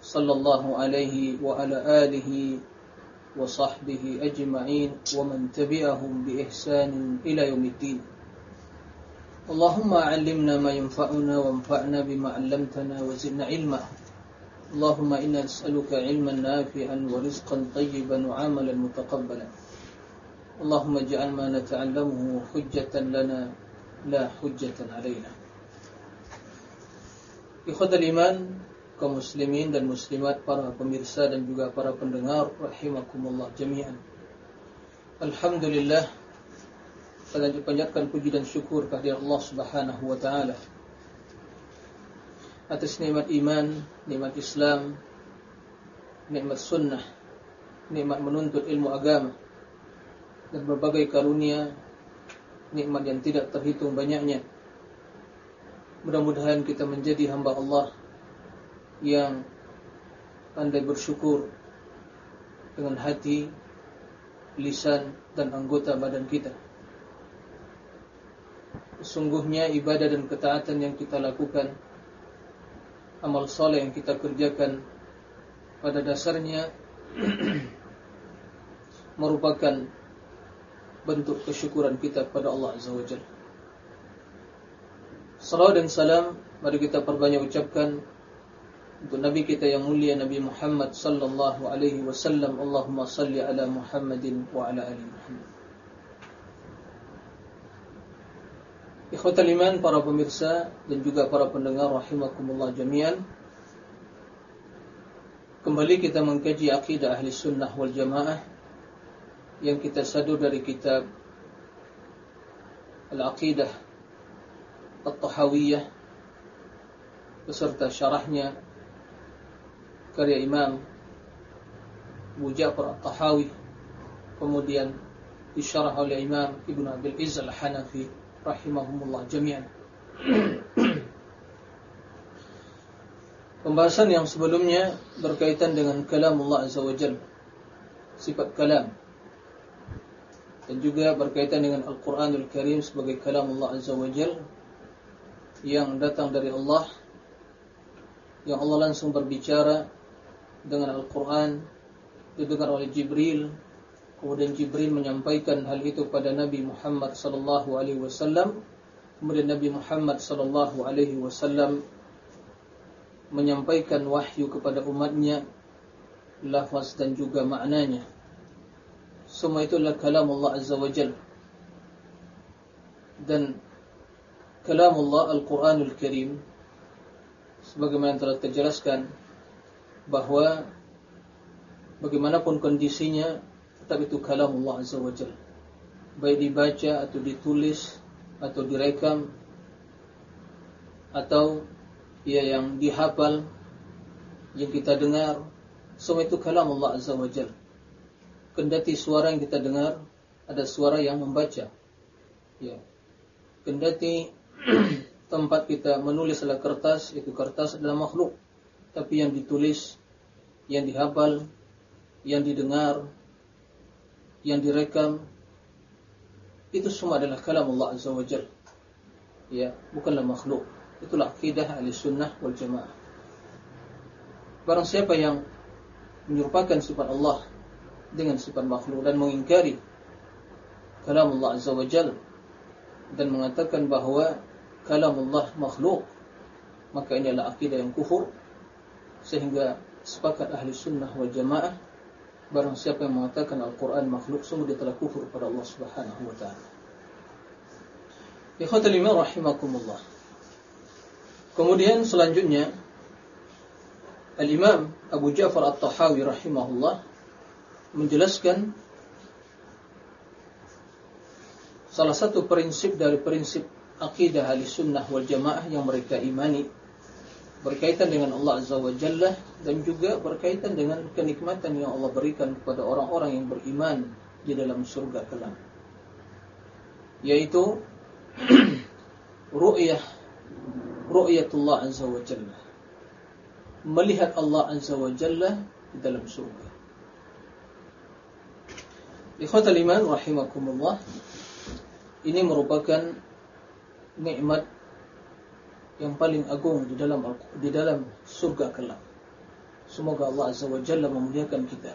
صلى الله عليه وعلى آله وصحبه أجمعين ومن تبعهم بإحسان إلى يوم الدين. اللهم علمنا ما ينفعنا وانفعنا بما علمتنا وزدنا علما. اللهم إنا نسألك علما نافعا ورزقا طيبا وعملا متقبلا. اللهم اجعل ما نتعلمه حجة لنا لا حجة علينا. Ikhwatal iman kaum muslimin dan muslimat para pemirsa dan juga para pendengar rahimakumullah jami'an Alhamdulillah kita panjatkan puji dan syukur kehadirat Allah Subhanahu wa taala atas nikmat iman, nikmat Islam, nikmat sunnah, nikmat menuntut ilmu agama dan berbagai karunia nikmat yang tidak terhitung banyaknya. Mudah-mudahan kita menjadi hamba Allah yang pandai bersyukur dengan hati, lisan dan anggota badan kita. Sesungguhnya ibadah dan ketaatan yang kita lakukan, amal soleh yang kita kerjakan pada dasarnya merupakan bentuk kesyukuran kita kepada Allah Azza wa Jalla. Salawat dan salam mari kita perbanyak ucapkan untuk Nabi kita yang mulia Nabi Muhammad sallallahu alaihi wasallam. Allahumma salli ala Muhammadin wa ala ali Muhammad. Ikhwatal iman para pemirsa dan juga para pendengar rahimakumullah jami'an. Kembali kita mengkaji akidah ahli sunnah wal jamaah yang kita sadu dari kitab Al-Aqidah At-Tahawiyah beserta syarahnya karya Imam Abu Ja'far At-Tahawi kemudian disyarah oleh Imam Ibn Abil Izz Al-Hanafi rahimahumullah jami'an. Pembahasan yang sebelumnya berkaitan dengan kalam Allah Azza wa Jalla sifat kalam dan juga berkaitan dengan Al-Quranul Karim sebagai kalam Allah Azza wa Jal yang datang dari Allah yang Allah langsung berbicara dengan Al-Quran didengar oleh Jibril. Kemudian Jibril menyampaikan hal itu pada Nabi Muhammad sallallahu alaihi wasallam. Kemudian Nabi Muhammad sallallahu alaihi wasallam menyampaikan wahyu kepada umatnya lafaz dan juga maknanya. Semua itu adalah kalam Allah Azza wa Jal dan kalam Allah Al-Quranul Karim sebagaimana telah terjelaskan bahwa bagaimanapun kondisinya tetap itu kalam Allah Azza wa Jal baik dibaca atau ditulis atau direkam atau ya yang dihafal yang kita dengar semua itu kalam Allah Azza wa Jalla kendati suara yang kita dengar ada suara yang membaca. Ya. Kendati tempat kita menulis adalah kertas, itu kertas adalah makhluk. Tapi yang ditulis, yang dihafal, yang didengar, yang direkam, itu semua adalah kalam Allah Azza wa Jal. Ya, bukanlah makhluk. Itulah akidah ahli sunnah wal jamaah. Barang siapa yang menyerupakan sifat Allah dengan sifat makhluk dan mengingkari kalam Allah Azza wa Jal dan mengatakan bahawa kalam Allah makhluk maka ini adalah akidah yang kufur sehingga sepakat ahli sunnah wal jamaah barang siapa yang mengatakan Al-Quran makhluk sungguh dia telah kufur pada Allah Subhanahu wa taala. Ikhwatul iman rahimakumullah. Kemudian selanjutnya Al-Imam Abu Ja'far At-Tahawi rahimahullah menjelaskan salah satu prinsip dari prinsip akidah ahli sunnah wal jamaah yang mereka imani berkaitan dengan Allah Azza wa Jalla dan juga berkaitan dengan kenikmatan yang Allah berikan kepada orang-orang yang beriman di dalam surga kelak. Yaitu ru'yah ru'yatullah azza wa jalla. Melihat Allah azza wa jalla di dalam surga. Ikhwatal iman rahimakumullah ini merupakan nikmat yang paling agung di dalam di dalam surga kelak. Semoga Allah Azza wa Jalla memuliakan kita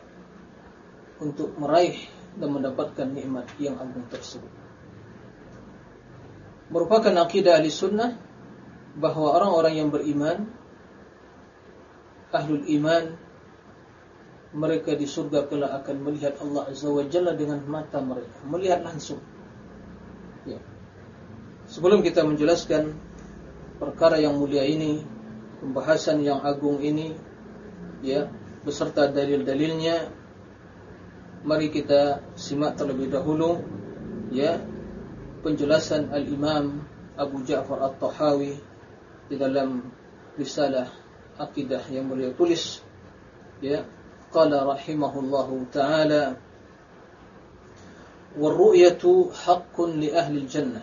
untuk meraih dan mendapatkan nikmat yang agung tersebut. Merupakan akidah ahli sunnah bahwa orang-orang yang beriman, ahlul iman, mereka di surga kelak akan melihat Allah Azza wa Jalla dengan mata mereka, melihat langsung. Ya. Sebelum kita menjelaskan perkara yang mulia ini, pembahasan yang agung ini, ya, beserta dalil-dalilnya, mari kita simak terlebih dahulu, ya, penjelasan Al-Imam Abu Ja'far At-Tahawi di dalam risalah akidah yang beliau tulis, ya, qala rahimahullahu taala والرؤية حق لأهل الجنة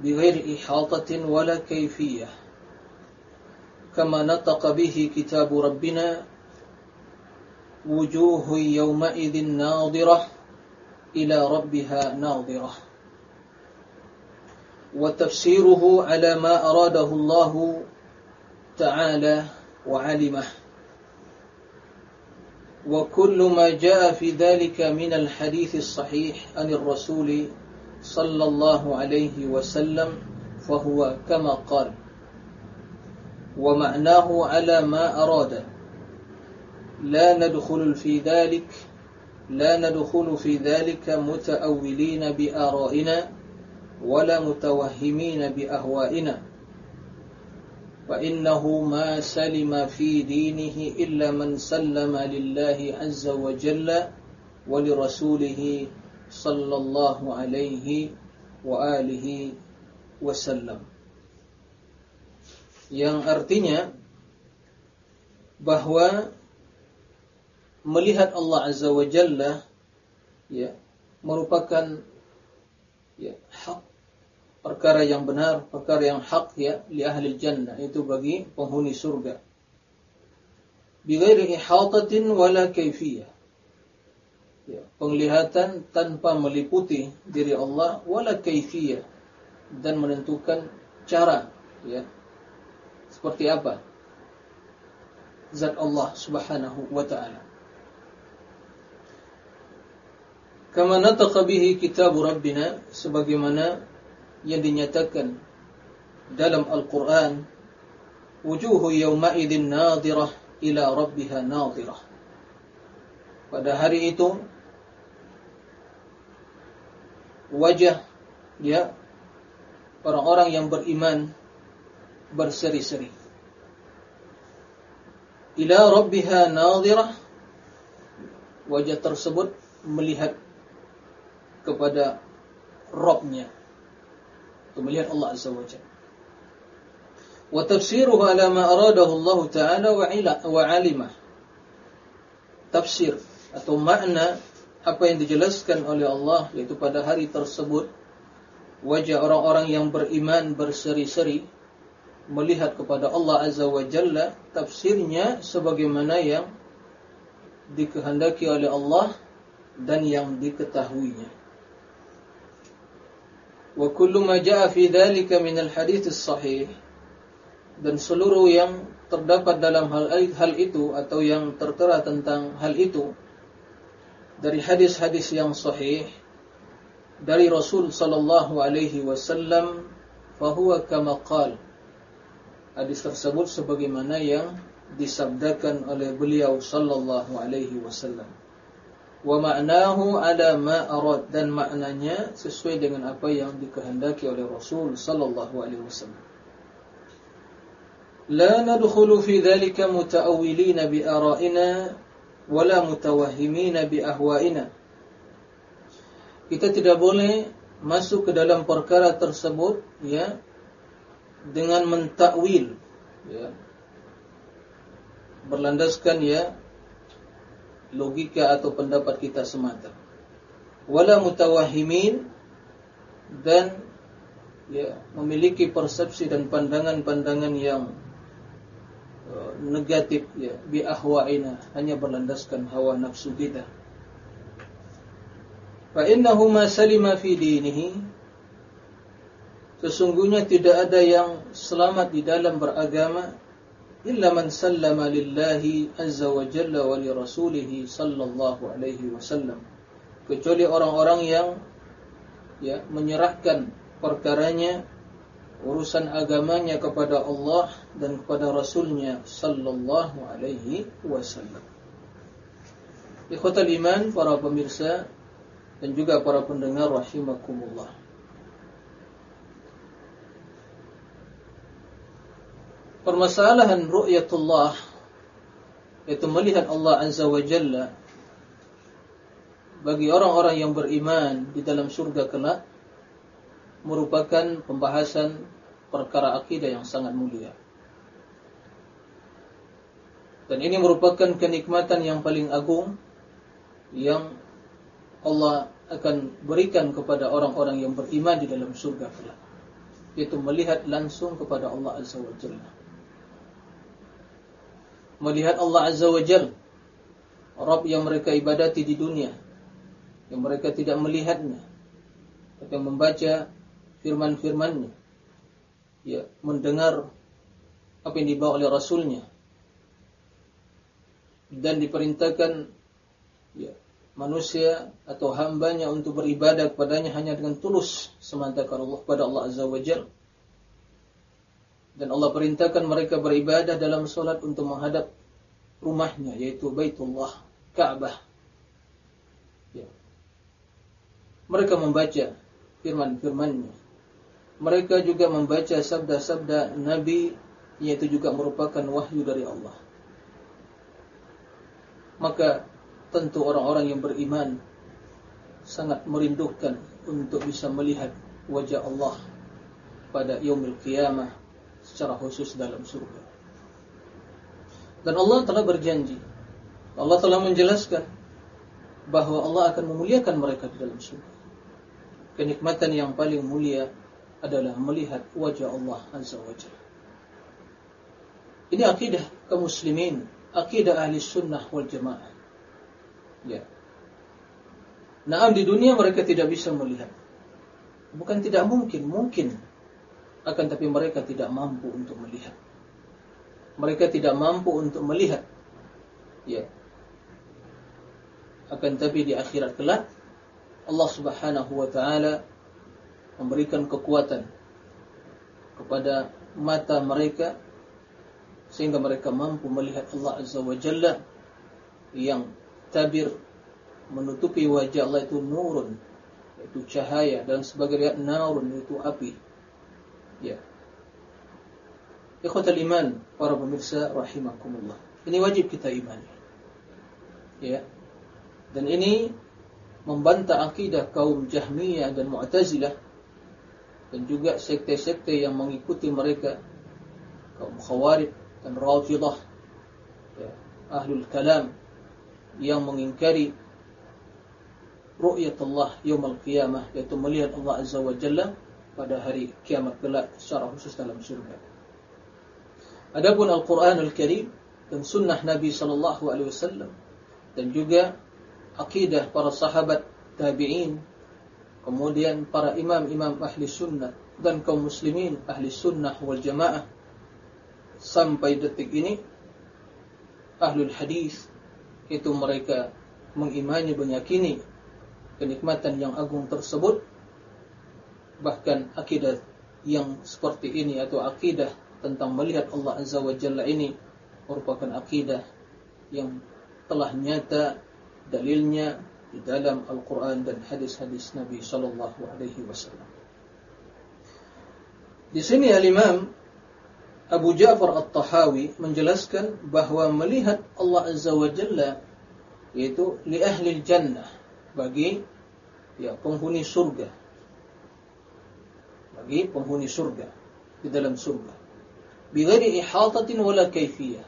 بغير إحاطة ولا كيفية كما نطق به كتاب ربنا وجوه يومئذ ناظرة إلى ربها ناظرة. وتفسيره على ما أراده الله تعالى وعلمه. وكل ما جاء في ذلك من الحديث الصحيح عن الرسول صلى الله عليه وسلم فهو كما قال ومعناه على ما أراد. لا ندخل في ذلك لا ندخل في ذلك متأولين بآرائنا ولا متوهمين بأهوائنا. فإنه ما سلم في دينه إلا من سلم لله عز وجل ولرسوله sallallahu alaihi wa alihi wasallam. Yang artinya bahwa melihat Allah azza wa jalla ya merupakan ya hak perkara yang benar perkara yang hak ya li ahli jannah itu bagi penghuni surga. Bighairi ihatatin wala kaifiyah. ya, penglihatan tanpa meliputi diri Allah wala kaifiyah dan menentukan cara ya seperti apa zat Allah Subhanahu wa taala. Kama nataqa bihi kitab rabbina sebagaimana yang dinyatakan dalam Al-Qur'an wujuhu yawma idzin nadhirah ila rabbiha nadhirah pada hari itu wajah ya orang-orang yang beriman berseri-seri. Ila rabbiha nadhirah wajah tersebut melihat kepada Rabbnya. Melihat Allah Azza wa Jalla. Wa tafsiruhu ala ma aradahu Allah Ta'ala wa 'alimah tafsir atau makna apa yang dijelaskan oleh Allah yaitu pada hari tersebut wajah orang-orang yang beriman berseri-seri melihat kepada Allah Azza wa Jalla tafsirnya sebagaimana yang dikehendaki oleh Allah dan yang diketahuinya. Wa kullu ma jaa fi dhalika min al-hadits sahih dan seluruh yang terdapat dalam hal hal itu atau yang tertera tentang hal itu dari hadis-hadis yang sahih dari Rasul sallallahu alaihi wasallam fahuwa kama qal. Hadis tersebut sebagaimana yang disabdakan oleh beliau sallallahu alaihi wasallam. Wa ma'nahu ala ma arad dan maknanya sesuai dengan apa yang dikehendaki oleh Rasul sallallahu alaihi wasallam. La nadkhulu fi dhalika muta'awwilina bi ara'ina wala mutawahhimina bi ahwaina. Kita tidak boleh masuk ke dalam perkara tersebut ya dengan mentakwil ya berlandaskan ya logika atau pendapat kita semata. Wala mutawahimin dan ya memiliki persepsi dan pandangan-pandangan yang negatif ya bi ahwaina hanya berlandaskan hawa nafsu kita. Fa innahu ma salima fi dinihi Sesungguhnya tidak ada yang selamat di dalam beragama illa man sallama lillahi azza wa jalla wa li rasulih sallallahu alaihi wasallam kecuali orang-orang yang ya menyerahkan perkaranya urusan agamanya kepada Allah dan kepada Rasulnya sallallahu alaihi wasallam. Ikhwatal iman, para pemirsa dan juga para pendengar rahimakumullah. Permasalahan ru'yatullah yaitu melihat Allah Azza wa Jalla bagi orang-orang yang beriman di dalam surga kelak merupakan pembahasan perkara akidah yang sangat mulia. Dan ini merupakan kenikmatan yang paling agung yang Allah akan berikan kepada orang-orang yang beriman di dalam surga kelak. Yaitu melihat langsung kepada Allah Azza wa Jalla melihat Allah Azza wa Jal Rabb yang mereka ibadati di dunia yang mereka tidak melihatnya tapi membaca firman-firmannya ya mendengar apa yang dibawa oleh Rasulnya dan diperintahkan ya manusia atau hambanya untuk beribadah kepadanya hanya dengan tulus semata Allah kepada Allah Azza wa Jalla dan Allah perintahkan mereka beribadah dalam solat untuk menghadap rumahnya yaitu Baitullah Ka'bah. Ya. Mereka membaca firman-firmannya. Mereka juga membaca sabda-sabda Nabi yaitu juga merupakan wahyu dari Allah. Maka tentu orang-orang yang beriman sangat merindukan untuk bisa melihat wajah Allah pada yaumil qiyamah secara khusus dalam surga. Dan Allah telah berjanji, Allah telah menjelaskan bahwa Allah akan memuliakan mereka di dalam surga. Kenikmatan yang paling mulia adalah melihat wajah Allah Azza wa Jalla. Ini akidah kaum muslimin, akidah ahli sunnah wal jamaah. Ya. Nah, di dunia mereka tidak bisa melihat. Bukan tidak mungkin, mungkin akan tapi mereka tidak mampu untuk melihat. Mereka tidak mampu untuk melihat. Ya. Akan tapi di akhirat kelak Allah Subhanahu wa taala memberikan kekuatan kepada mata mereka sehingga mereka mampu melihat Allah Azza wa Jalla yang tabir menutupi wajah Allah itu nurun yaitu cahaya dan sebagai lihat narun itu api Ya. Ikhwatal iman, para pemirsa rahimakumullah. Ini wajib kita imani. Ya. Dan ini membantah akidah kaum Jahmiyah dan Mu'tazilah dan juga sekte-sekte yang mengikuti mereka kaum Khawarij dan Rafidah ya, Ahlul Kalam yang mengingkari ru'yat Allah yaumul qiyamah yaitu melihat Allah Azza wa Jalla pada hari kiamat kelak secara khusus dalam surga. Adapun Al-Quran Al-Karim dan sunnah Nabi Sallallahu Alaihi Wasallam dan juga akidah para sahabat tabi'in kemudian para imam-imam ahli sunnah dan kaum muslimin ahli sunnah wal jamaah sampai detik ini ahlul hadis itu mereka mengimani meyakini kenikmatan yang agung tersebut bahkan akidah yang seperti ini atau akidah tentang melihat Allah Azza wa Jalla ini merupakan akidah yang telah nyata dalilnya di dalam Al-Quran dan hadis-hadis Nabi Sallallahu Alaihi Wasallam. Di sini Al-Imam Abu Ja'far At-Tahawi menjelaskan bahwa melihat Allah Azza wa Jalla yaitu li ahli jannah bagi ya penghuni surga bagi penghuni surga di dalam surga. Bighairi ihatatin wala kaifiyah.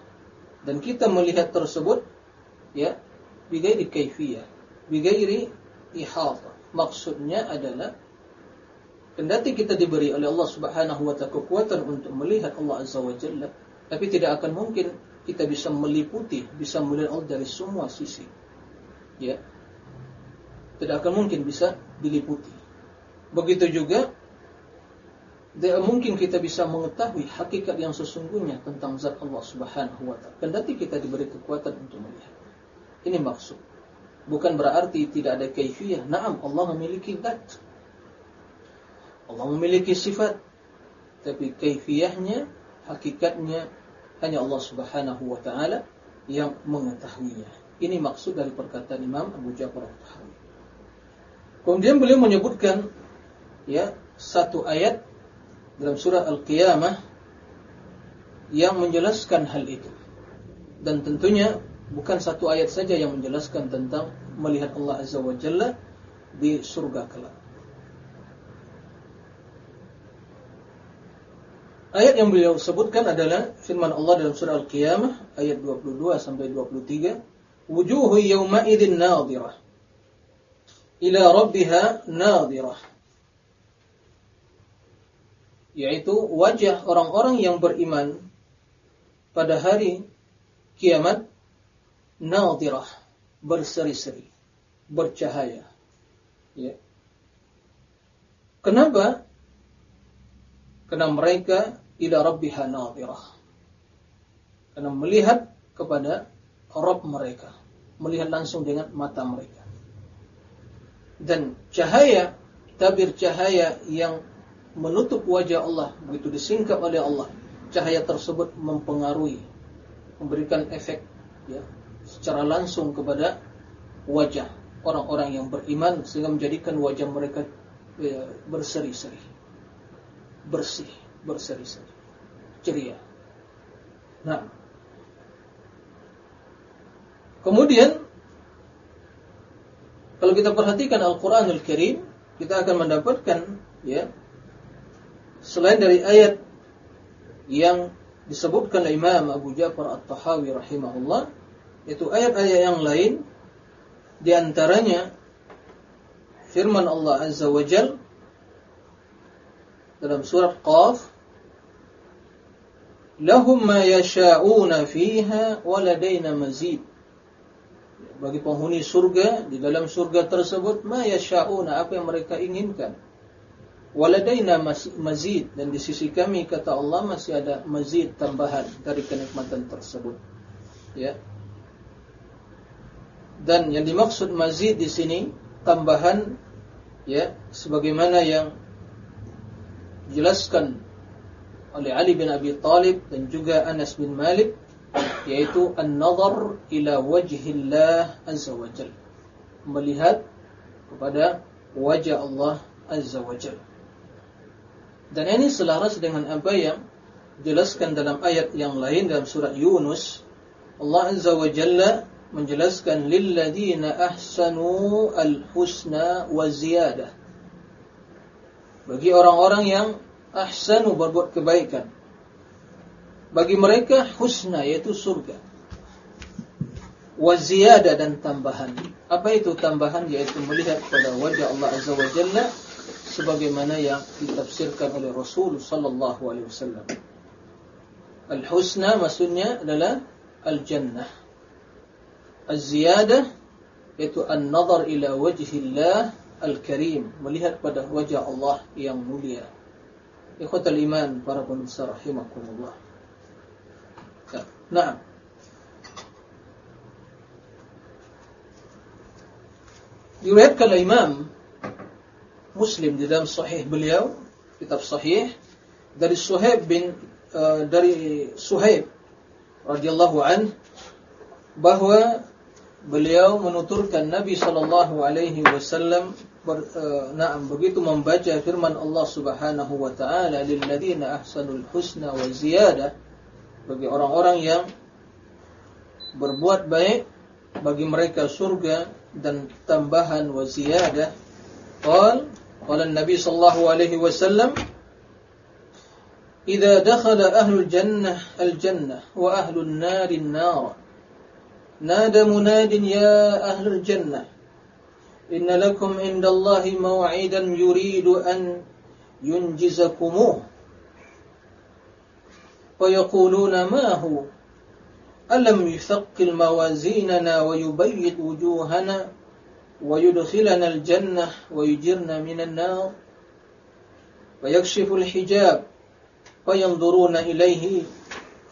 Dan kita melihat tersebut ya bigairi kaifiyah, bigairi ihata. Maksudnya adalah kendati kita diberi oleh Allah Subhanahu wa taala kekuatan untuk melihat Allah Azza wa Jalla, tapi tidak akan mungkin kita bisa meliputi, bisa melihat Allah dari semua sisi. Ya. Tidak akan mungkin bisa diliputi. Begitu juga tidak mungkin kita bisa mengetahui hakikat yang sesungguhnya tentang zat Allah Subhanahu wa taala. Kendati kita diberi kekuatan untuk melihat. Ini maksud. Bukan berarti tidak ada kaifiyah. Naam, Allah memiliki zat. Allah memiliki sifat. Tapi kaifiyahnya, hakikatnya hanya Allah Subhanahu wa taala yang mengetahuinya. Ini maksud dari perkataan Imam Abu Ja'far Al-Tahawi. Kemudian beliau menyebutkan ya satu ayat dalam surah Al-Qiyamah yang menjelaskan hal itu. Dan tentunya bukan satu ayat saja yang menjelaskan tentang melihat Allah Azza wa Jalla di surga kelak. Ayat yang beliau sebutkan adalah firman Allah dalam surah Al-Qiyamah ayat 22 sampai 23, "Wujuhu yawma idzin nadhirah ila rabbiha nadhirah." yaitu wajah orang-orang yang beriman pada hari kiamat nadhirah berseri-seri bercahaya. Ya. Kenapa? Karena mereka ila rabbiha nadhirah karena melihat kepada Rabb mereka melihat langsung dengan mata mereka. Dan cahaya tabir cahaya yang menutup wajah Allah begitu disingkap oleh Allah cahaya tersebut mempengaruhi memberikan efek ya secara langsung kepada wajah orang-orang yang beriman sehingga menjadikan wajah mereka ya, berseri-seri. Bersih berseri-seri. Ceria. Nah. Kemudian kalau kita perhatikan Al-Qur'anul Karim kita akan mendapatkan ya selain dari ayat yang disebutkan oleh Imam Abu Ja'far At-Tahawi rahimahullah itu ayat-ayat yang lain di antaranya firman Allah Azza wa Jal dalam surat Qaf lahum ma yasha'una fiha wa ladaina mazid bagi penghuni surga di dalam surga tersebut ma yasha'una apa yang mereka inginkan Waladaina mazid dan di sisi kami kata Allah masih ada mazid tambahan dari kenikmatan tersebut. Ya. Dan yang dimaksud mazid di sini tambahan ya sebagaimana yang dijelaskan oleh Ali bin Abi Talib dan juga Anas bin Malik yaitu an-nazar ila wajhillah azza wajalla melihat kepada wajah Allah azza wajalla dan ini selaras dengan apa yang dijelaskan dalam ayat yang lain dalam surat Yunus. Allah Azza wa Jalla menjelaskan lilladina ahsanu al-husna wa ziyadah. Bagi orang-orang yang ahsanu berbuat kebaikan. Bagi mereka husna yaitu surga. Wa ziyadah dan tambahan. Apa itu tambahan? Yaitu melihat pada wajah Allah Azza wa Jalla sebagaimana yang ditafsirkan oleh Rasul sallallahu alaihi wasallam. Al-husna maksudnya adalah al-jannah. Az-ziyadah yaitu an-nazar ila wajhillah al-karim, melihat pada wajah Allah yang mulia. Ikhwatul iman para pemirsa rahimakumullah. Nah. Diriwayatkan oleh Imam Muslim di dalam sahih beliau, kitab sahih dari Suhaib bin uh, dari Suhaib radhiyallahu an bahwa beliau menuturkan Nabi sallallahu alaihi wasallam uh, na'am begitu membaca firman Allah Subhanahu wa taala lil ladzina ahsanul husna wa ziyadah bagi orang-orang yang berbuat baik bagi mereka surga dan tambahan wa ziyadah qal Qala Nabi sallallahu alaihi wasallam إذا دخل أهل الجنة الجنة وأهل النار النار نادى مناد يا أهل الجنة. إن لكم عند الله موعدا يريد أن ينجزكموه. فيقولون ما هو؟ ألم يثقل موازيننا ويبيض وجوهنا ويدخلنا الجنة ويجرنا من النار؟ ويكشف الحجاب فينظرون إليه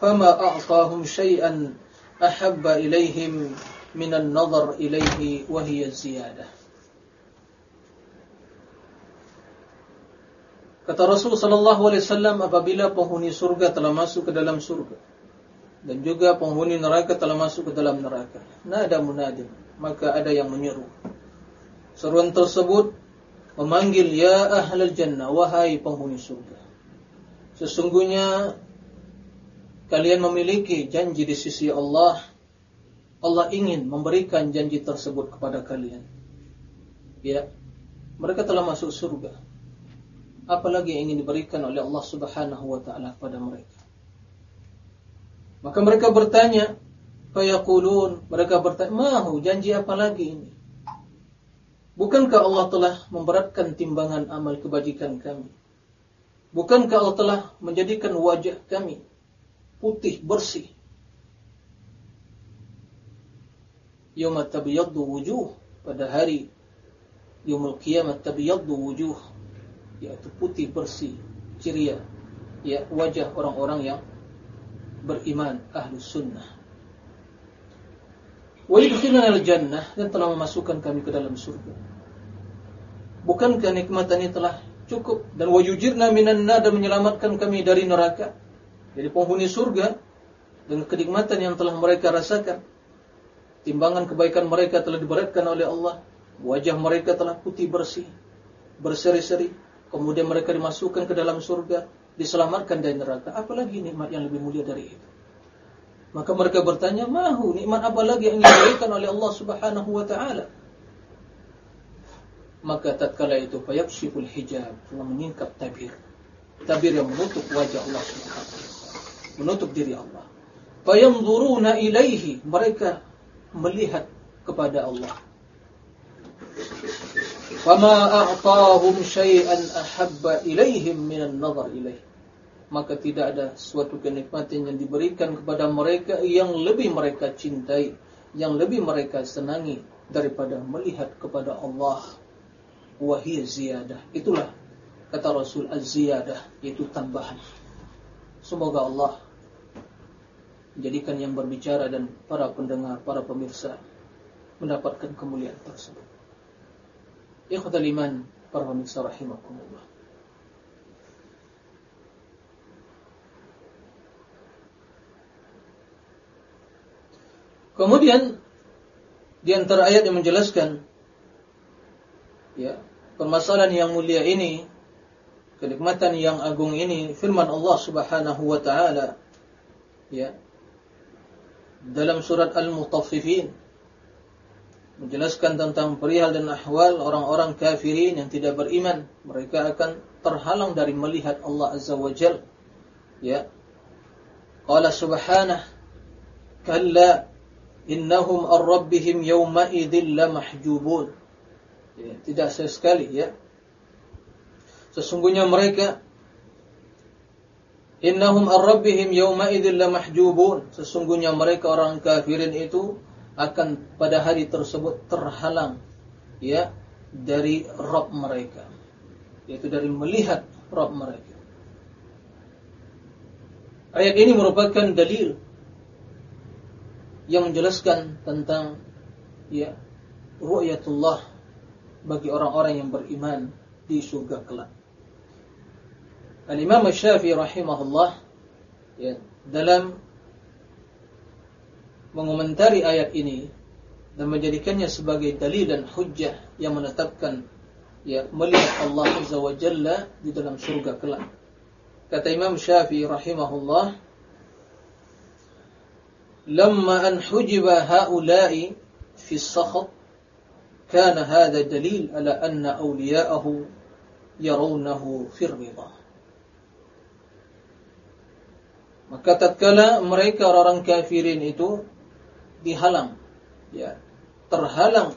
فما أعطاهم شيئا أحب إليهم من النظر إليه وهي الزيادة Kata Rasul sallallahu alaihi wasallam apabila penghuni surga telah masuk ke dalam surga dan juga penghuni neraka telah masuk ke dalam neraka, nada munadin, maka ada yang menyeru. Seruan tersebut memanggil ya Ahlul jannah wahai penghuni surga. Sesungguhnya kalian memiliki janji di sisi Allah. Allah ingin memberikan janji tersebut kepada kalian. Ya. Mereka telah masuk surga. Apalagi yang ingin diberikan oleh Allah Subhanahu wa taala kepada mereka. Maka mereka bertanya, fayaqulun, mereka bertanya, "Mahu janji apa lagi ini?" Bukankah Allah telah memberatkan timbangan amal kebajikan kami? Bukankah Allah telah menjadikan wajah kami putih bersih? Yawma tabyaddu wujuh pada hari Yaumul Qiyamah tabyaddu wujuh yaitu putih bersih, ceria ya wajah orang-orang yang beriman ahlu sunnah. Wa yudkhiluna al-jannah dan telah memasukkan kami ke dalam surga. Bukankah kenikmatan ini telah cukup dan wajujirna minan dan menyelamatkan kami dari neraka. Jadi penghuni surga dengan kenikmatan yang telah mereka rasakan. Timbangan kebaikan mereka telah diberatkan oleh Allah. Wajah mereka telah putih bersih, berseri-seri. Kemudian mereka dimasukkan ke dalam surga, diselamatkan dari neraka. Apalagi nikmat yang lebih mulia dari itu? Maka mereka bertanya, "Mahu nikmat apa lagi yang diberikan oleh Allah Subhanahu wa taala?" maka tatkala itu fayakshiful hijab telah menyingkap tabir tabir yang menutup wajah Allah Subhanahu menutup diri Allah fayanzuruna ilaihi mereka melihat kepada Allah fama a'tahum syai'an ahabba ilaihim minan nazar ilaih maka tidak ada suatu kenikmatan yang diberikan kepada mereka yang lebih mereka cintai yang lebih mereka senangi daripada melihat kepada Allah wahiyah ziyadah. Itulah kata Rasul az-ziyadah itu tambahan. Semoga Allah menjadikan yang berbicara dan para pendengar, para pemirsa mendapatkan kemuliaan tersebut. Ikhwatal iman, para pemirsa rahimakumullah. Kemudian di antara ayat yang menjelaskan ya permasalahan yang mulia ini kenikmatan yang agung ini firman Allah Subhanahu wa taala ya dalam surat Al-Mutaffifin. Menjelaskan tentang perihal dan ahwal orang-orang kafirin yang tidak beriman. Mereka akan terhalang dari melihat Allah Azza wa Jal. Ya. Qala subhanah. Kalla innahum ar-rabbihim yawma idzin la mahjubun. Ya, tidak sesekali ya. Sesungguhnya mereka innahum ar-rabbihim yawma idzil lamahjubun. Sesungguhnya mereka orang kafirin itu akan pada hari tersebut terhalang ya dari Rabb mereka yaitu dari melihat Rabb mereka. Ayat ini merupakan dalil yang menjelaskan tentang ya ru'yatullah bagi orang-orang yang beriman di surga kelak. Al-Imam Syafi'i rahimahullah ya, dalam mengomentari ayat ini dan menjadikannya sebagai dalil dan hujjah yang menetapkan ya melihat Allah Azza wa Jalla di dalam surga kelak. Kata Imam Syafi'i rahimahullah, "Lamma an hujiba haula'i fi sakhat كان هذا دليل على أن أولياءه يرونه في الرضا Maka tatkala mereka orang kafirin itu dihalang, ya, terhalang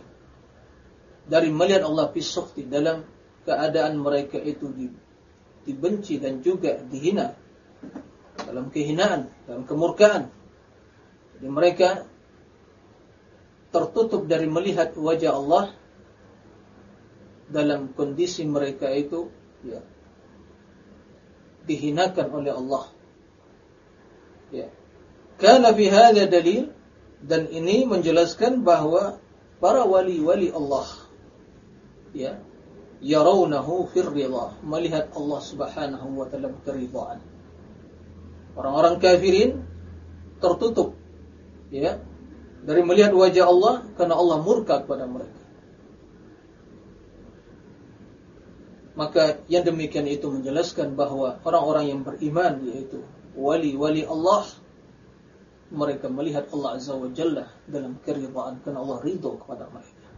dari melihat Allah fi dalam keadaan mereka itu dibenci dan juga dihina dalam kehinaan, dalam kemurkaan. Jadi mereka tertutup dari melihat wajah Allah dalam kondisi mereka itu ya, dihinakan oleh Allah. Ya. Karena fi hadha dalil dan ini menjelaskan bahwa para wali-wali Allah ya yarawnahu fir ridha melihat Allah Subhanahu wa taala keridhaan. Orang-orang kafirin tertutup ya dari melihat wajah Allah karena Allah murka kepada mereka. Maka yang demikian itu menjelaskan bahwa orang-orang yang beriman yaitu wali-wali Allah mereka melihat Allah Azza wa Jalla dalam keridhaan karena Allah ridho kepada mereka.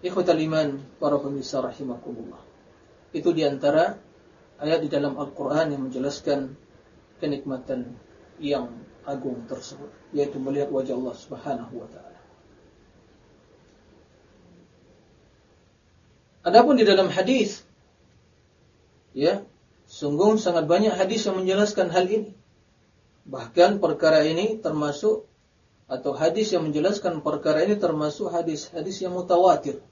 Ikhwatal iman para pemirsa rahimakumullah. Itu di antara ayat di dalam Al-Quran yang menjelaskan kenikmatan yang agung tersebut, yaitu melihat wajah Allah Subhanahu wa taala. Adapun di dalam hadis Ya, sungguh sangat banyak hadis yang menjelaskan hal ini. Bahkan perkara ini termasuk atau hadis yang menjelaskan perkara ini termasuk hadis-hadis yang mutawatir.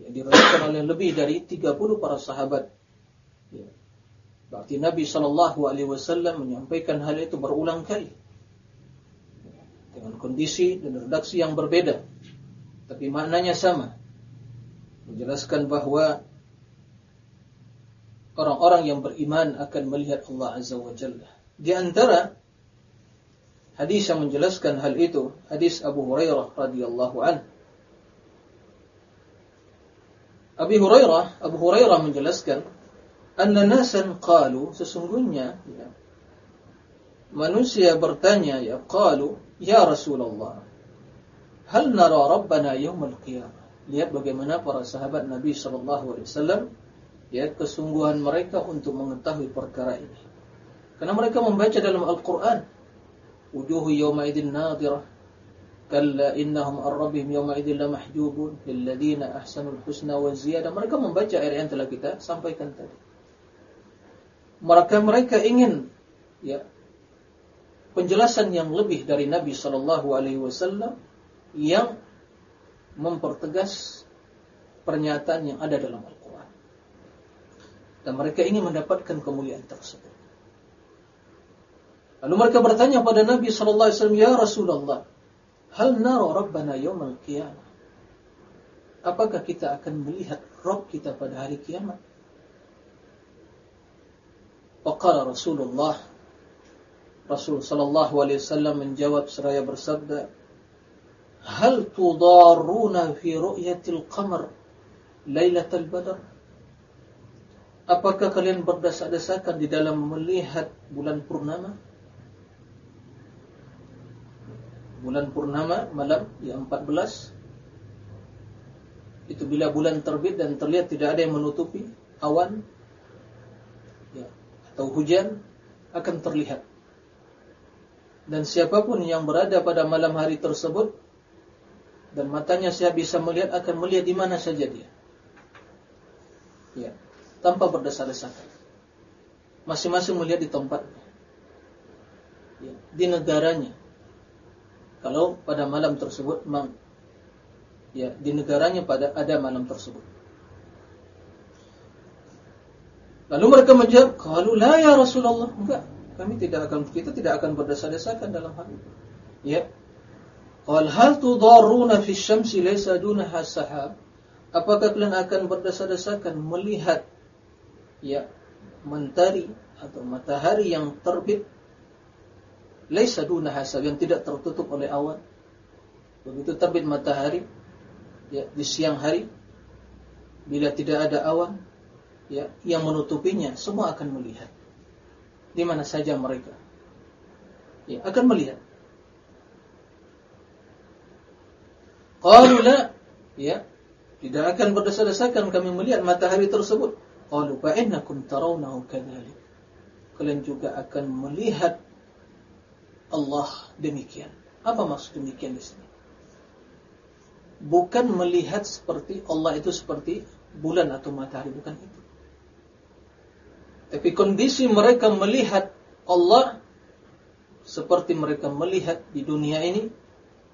Ya, diriwayatkan oleh lebih dari 30 para sahabat. Ya. Berarti Nabi Shallallahu Alaihi Wasallam menyampaikan hal itu berulang kali dengan kondisi dan redaksi yang berbeda, tapi maknanya sama. Menjelaskan bahwa orang-orang yang beriman akan melihat Allah Azza wa Jalla. Di antara hadis yang menjelaskan hal itu, hadis Abu Hurairah radhiyallahu an. Abu Hurairah, Abu Hurairah menjelaskan, "Anna nasan qalu sesungguhnya ya, manusia bertanya ya qalu ya Rasulullah, hal nara rabbana yawmal qiyamah?" Lihat bagaimana para sahabat Nabi sallallahu alaihi wasallam ya kesungguhan mereka untuk mengetahui perkara ini. Karena mereka membaca dalam Al-Qur'an, wujuhu yawma idzin nadirah kalla innahum ar-rabbihim yawma idzin lamahjubun lil ladzina ahsanul husna wa ziyadah. Mereka membaca ayat yang telah kita sampaikan tadi. Mereka mereka ingin ya penjelasan yang lebih dari Nabi sallallahu alaihi wasallam yang mempertegas pernyataan yang ada dalam Al-Qur'an dan mereka ingin mendapatkan kemuliaan tersebut. Lalu mereka bertanya pada Nabi sallallahu alaihi wasallam, "Ya Rasulullah, hal nara rabbana yaumil qiyamah?" Apakah kita akan melihat Rabb kita pada hari kiamat? Faqala Rasulullah Rasul sallallahu alaihi wasallam menjawab seraya bersabda, "Hal tudarruna fi ru'yatil qamar lailatal badr?" Apakah kalian berdesak-desakan di dalam melihat bulan purnama? Bulan purnama malam yang 14 itu bila bulan terbit dan terlihat tidak ada yang menutupi awan ya, atau hujan akan terlihat. Dan siapa pun yang berada pada malam hari tersebut dan matanya saya bisa melihat akan melihat di mana saja dia. Ya tanpa berdesak-desakan. Masing-masing melihat di tempatnya. Ya, di negaranya. Kalau pada malam tersebut memang ya di negaranya pada ada malam tersebut. Lalu mereka menjawab, "Kalau la ya Rasulullah." Enggak, kami tidak akan kita tidak akan berdesak-desakan dalam hal itu. Ya. Qal hal tudarruna fi syamsi laysa dunaha sahab? Apakah kalian akan berdesak-desakan melihat ya mentari atau matahari yang terbit. Laisa duna hasab yang tidak tertutup oleh awan. Begitu terbit matahari ya di siang hari bila tidak ada awan ya yang menutupinya semua akan melihat. Di mana saja mereka ya akan melihat. Qalu ya tidak akan berdasar-dasarkan kami melihat matahari tersebut Qalu fa innakum tarawnahu kalian juga akan melihat Allah demikian. Apa maksud demikian di sini? Bukan melihat seperti Allah itu seperti bulan atau matahari, bukan itu. Tapi kondisi mereka melihat Allah seperti mereka melihat di dunia ini,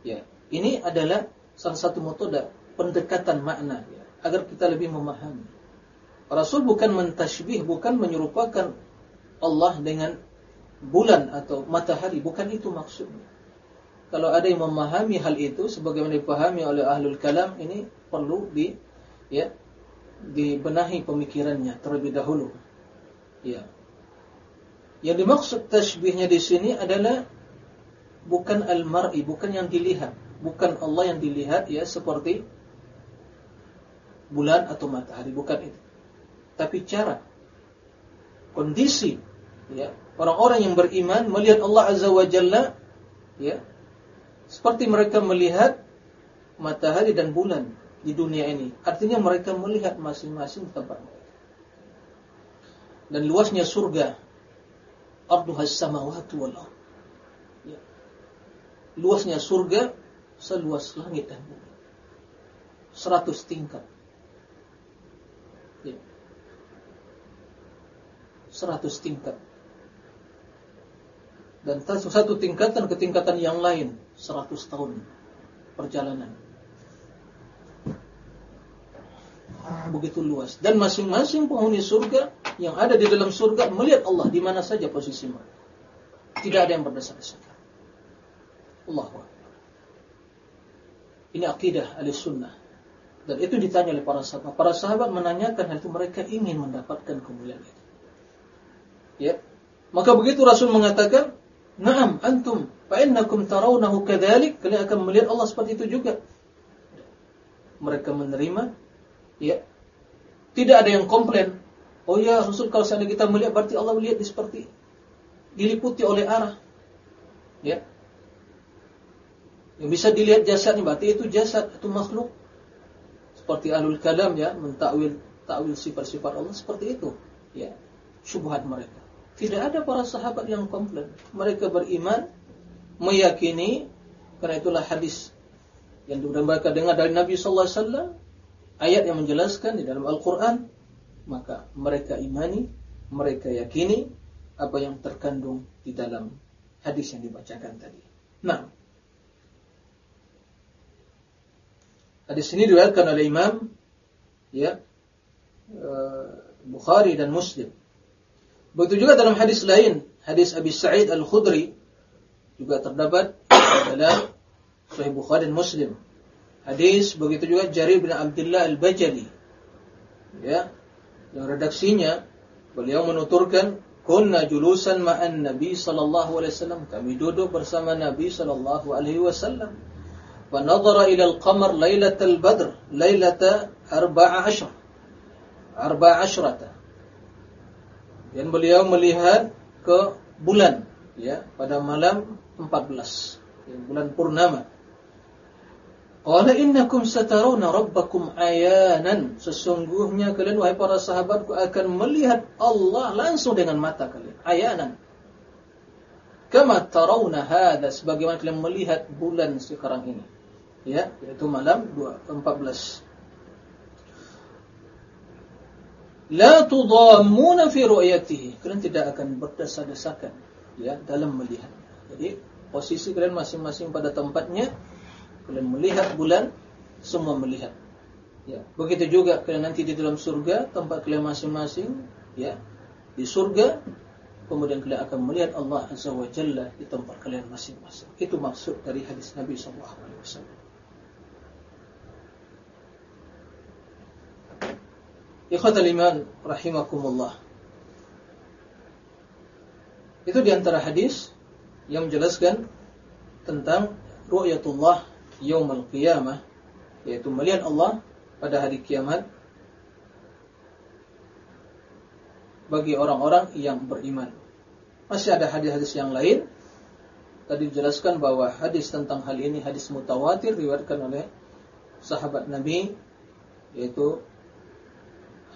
ya, ini adalah salah satu metode pendekatan makna ya, agar kita lebih memahami. Rasul bukan mentashbih, bukan menyerupakan Allah dengan bulan atau matahari, bukan itu maksudnya. Kalau ada yang memahami hal itu sebagaimana dipahami oleh ahlul kalam ini perlu di ya dibenahi pemikirannya terlebih dahulu. Ya. Yang dimaksud tasbihnya di sini adalah bukan al-mar'i, bukan yang dilihat, bukan Allah yang dilihat ya seperti bulan atau matahari, bukan itu tapi cara kondisi ya orang-orang yang beriman melihat Allah azza wa jalla ya seperti mereka melihat matahari dan bulan di dunia ini. Artinya mereka melihat masing-masing tempat dan luasnya surga arduhas samawati wal ya. luasnya surga seluas langit dan bumi. 100 tingkat 100 tingkat. Dan satu tingkatan ke tingkatan yang lain 100 tahun perjalanan. Begitu luas. Dan masing-masing penghuni surga yang ada di dalam surga melihat Allah di mana saja posisi mereka. Tidak ada yang berdasar-dasar. Allah Ini akidah ahli sunnah. Dan itu ditanya oleh para sahabat. Para sahabat menanyakan hal itu mereka ingin mendapatkan kemuliaan. Ya. Maka begitu Rasul mengatakan, "Na'am antum fa innakum tarawnahu kadzalik." Kalian akan melihat Allah seperti itu juga. Mereka menerima, ya. Tidak ada yang komplain. Oh ya, Rasul kalau seandainya kita melihat berarti Allah melihat seperti diliputi oleh arah. Ya. Yang bisa dilihat jasadnya berarti itu jasad, itu makhluk. Seperti alul kalam ya, mentakwil takwil sifat-sifat Allah seperti itu. Ya, syubhat mereka. Tidak ada para sahabat yang komplain. Mereka beriman, meyakini, karena itulah hadis yang mereka dengar dari Nabi Sallallahu Alaihi Wasallam, ayat yang menjelaskan di dalam Al-Quran, maka mereka imani, mereka yakini apa yang terkandung di dalam hadis yang dibacakan tadi. Nah, hadis ini diriwayatkan oleh Imam ya eh, Bukhari dan Muslim Begitu juga dalam hadis lain, hadis Abi Sa'id Al-Khudri juga terdapat dalam Sahih Bukhari dan Muslim. Hadis begitu juga Jarir bin Abdullah Al-Bajali. Ya. Yang redaksinya beliau menuturkan kunna julusan ma'an Nabi sallallahu alaihi wasallam. Kami duduk bersama Nabi sallallahu alaihi wasallam. Wa nadhara ila al-qamar lailatal badr, lailata 14. 14 dan beliau melihat ke bulan ya pada malam 14 ya, bulan purnama. Qala innakum satarawna rabbakum ayanan. Sesungguhnya kalian wahai para sahabatku akan melihat Allah langsung dengan mata kalian. Ayanan. Kama tarawna hadha sebagaimana kalian melihat bulan sekarang ini ya yaitu malam 14 la tudammuna fi ru'yatihi. Kalian tidak akan berdasar-desakan ya dalam melihat. Jadi posisi kalian masing-masing pada tempatnya. Kalian melihat bulan, semua melihat. Ya, begitu juga kalian nanti di dalam surga, tempat kalian masing-masing, ya. Di surga kemudian kalian akan melihat Allah Azza wa Jalla di tempat kalian masing-masing. Itu maksud dari hadis Nabi sallallahu alaihi wasallam. Ikhwatal iman rahimakumullah. Itu di antara hadis yang menjelaskan tentang ru'yatullah yaumal qiyamah yaitu melihat Allah pada hari kiamat bagi orang-orang yang beriman. Masih ada hadis-hadis yang lain. Tadi dijelaskan bahwa hadis tentang hal ini hadis mutawatir diriwayatkan oleh sahabat Nabi yaitu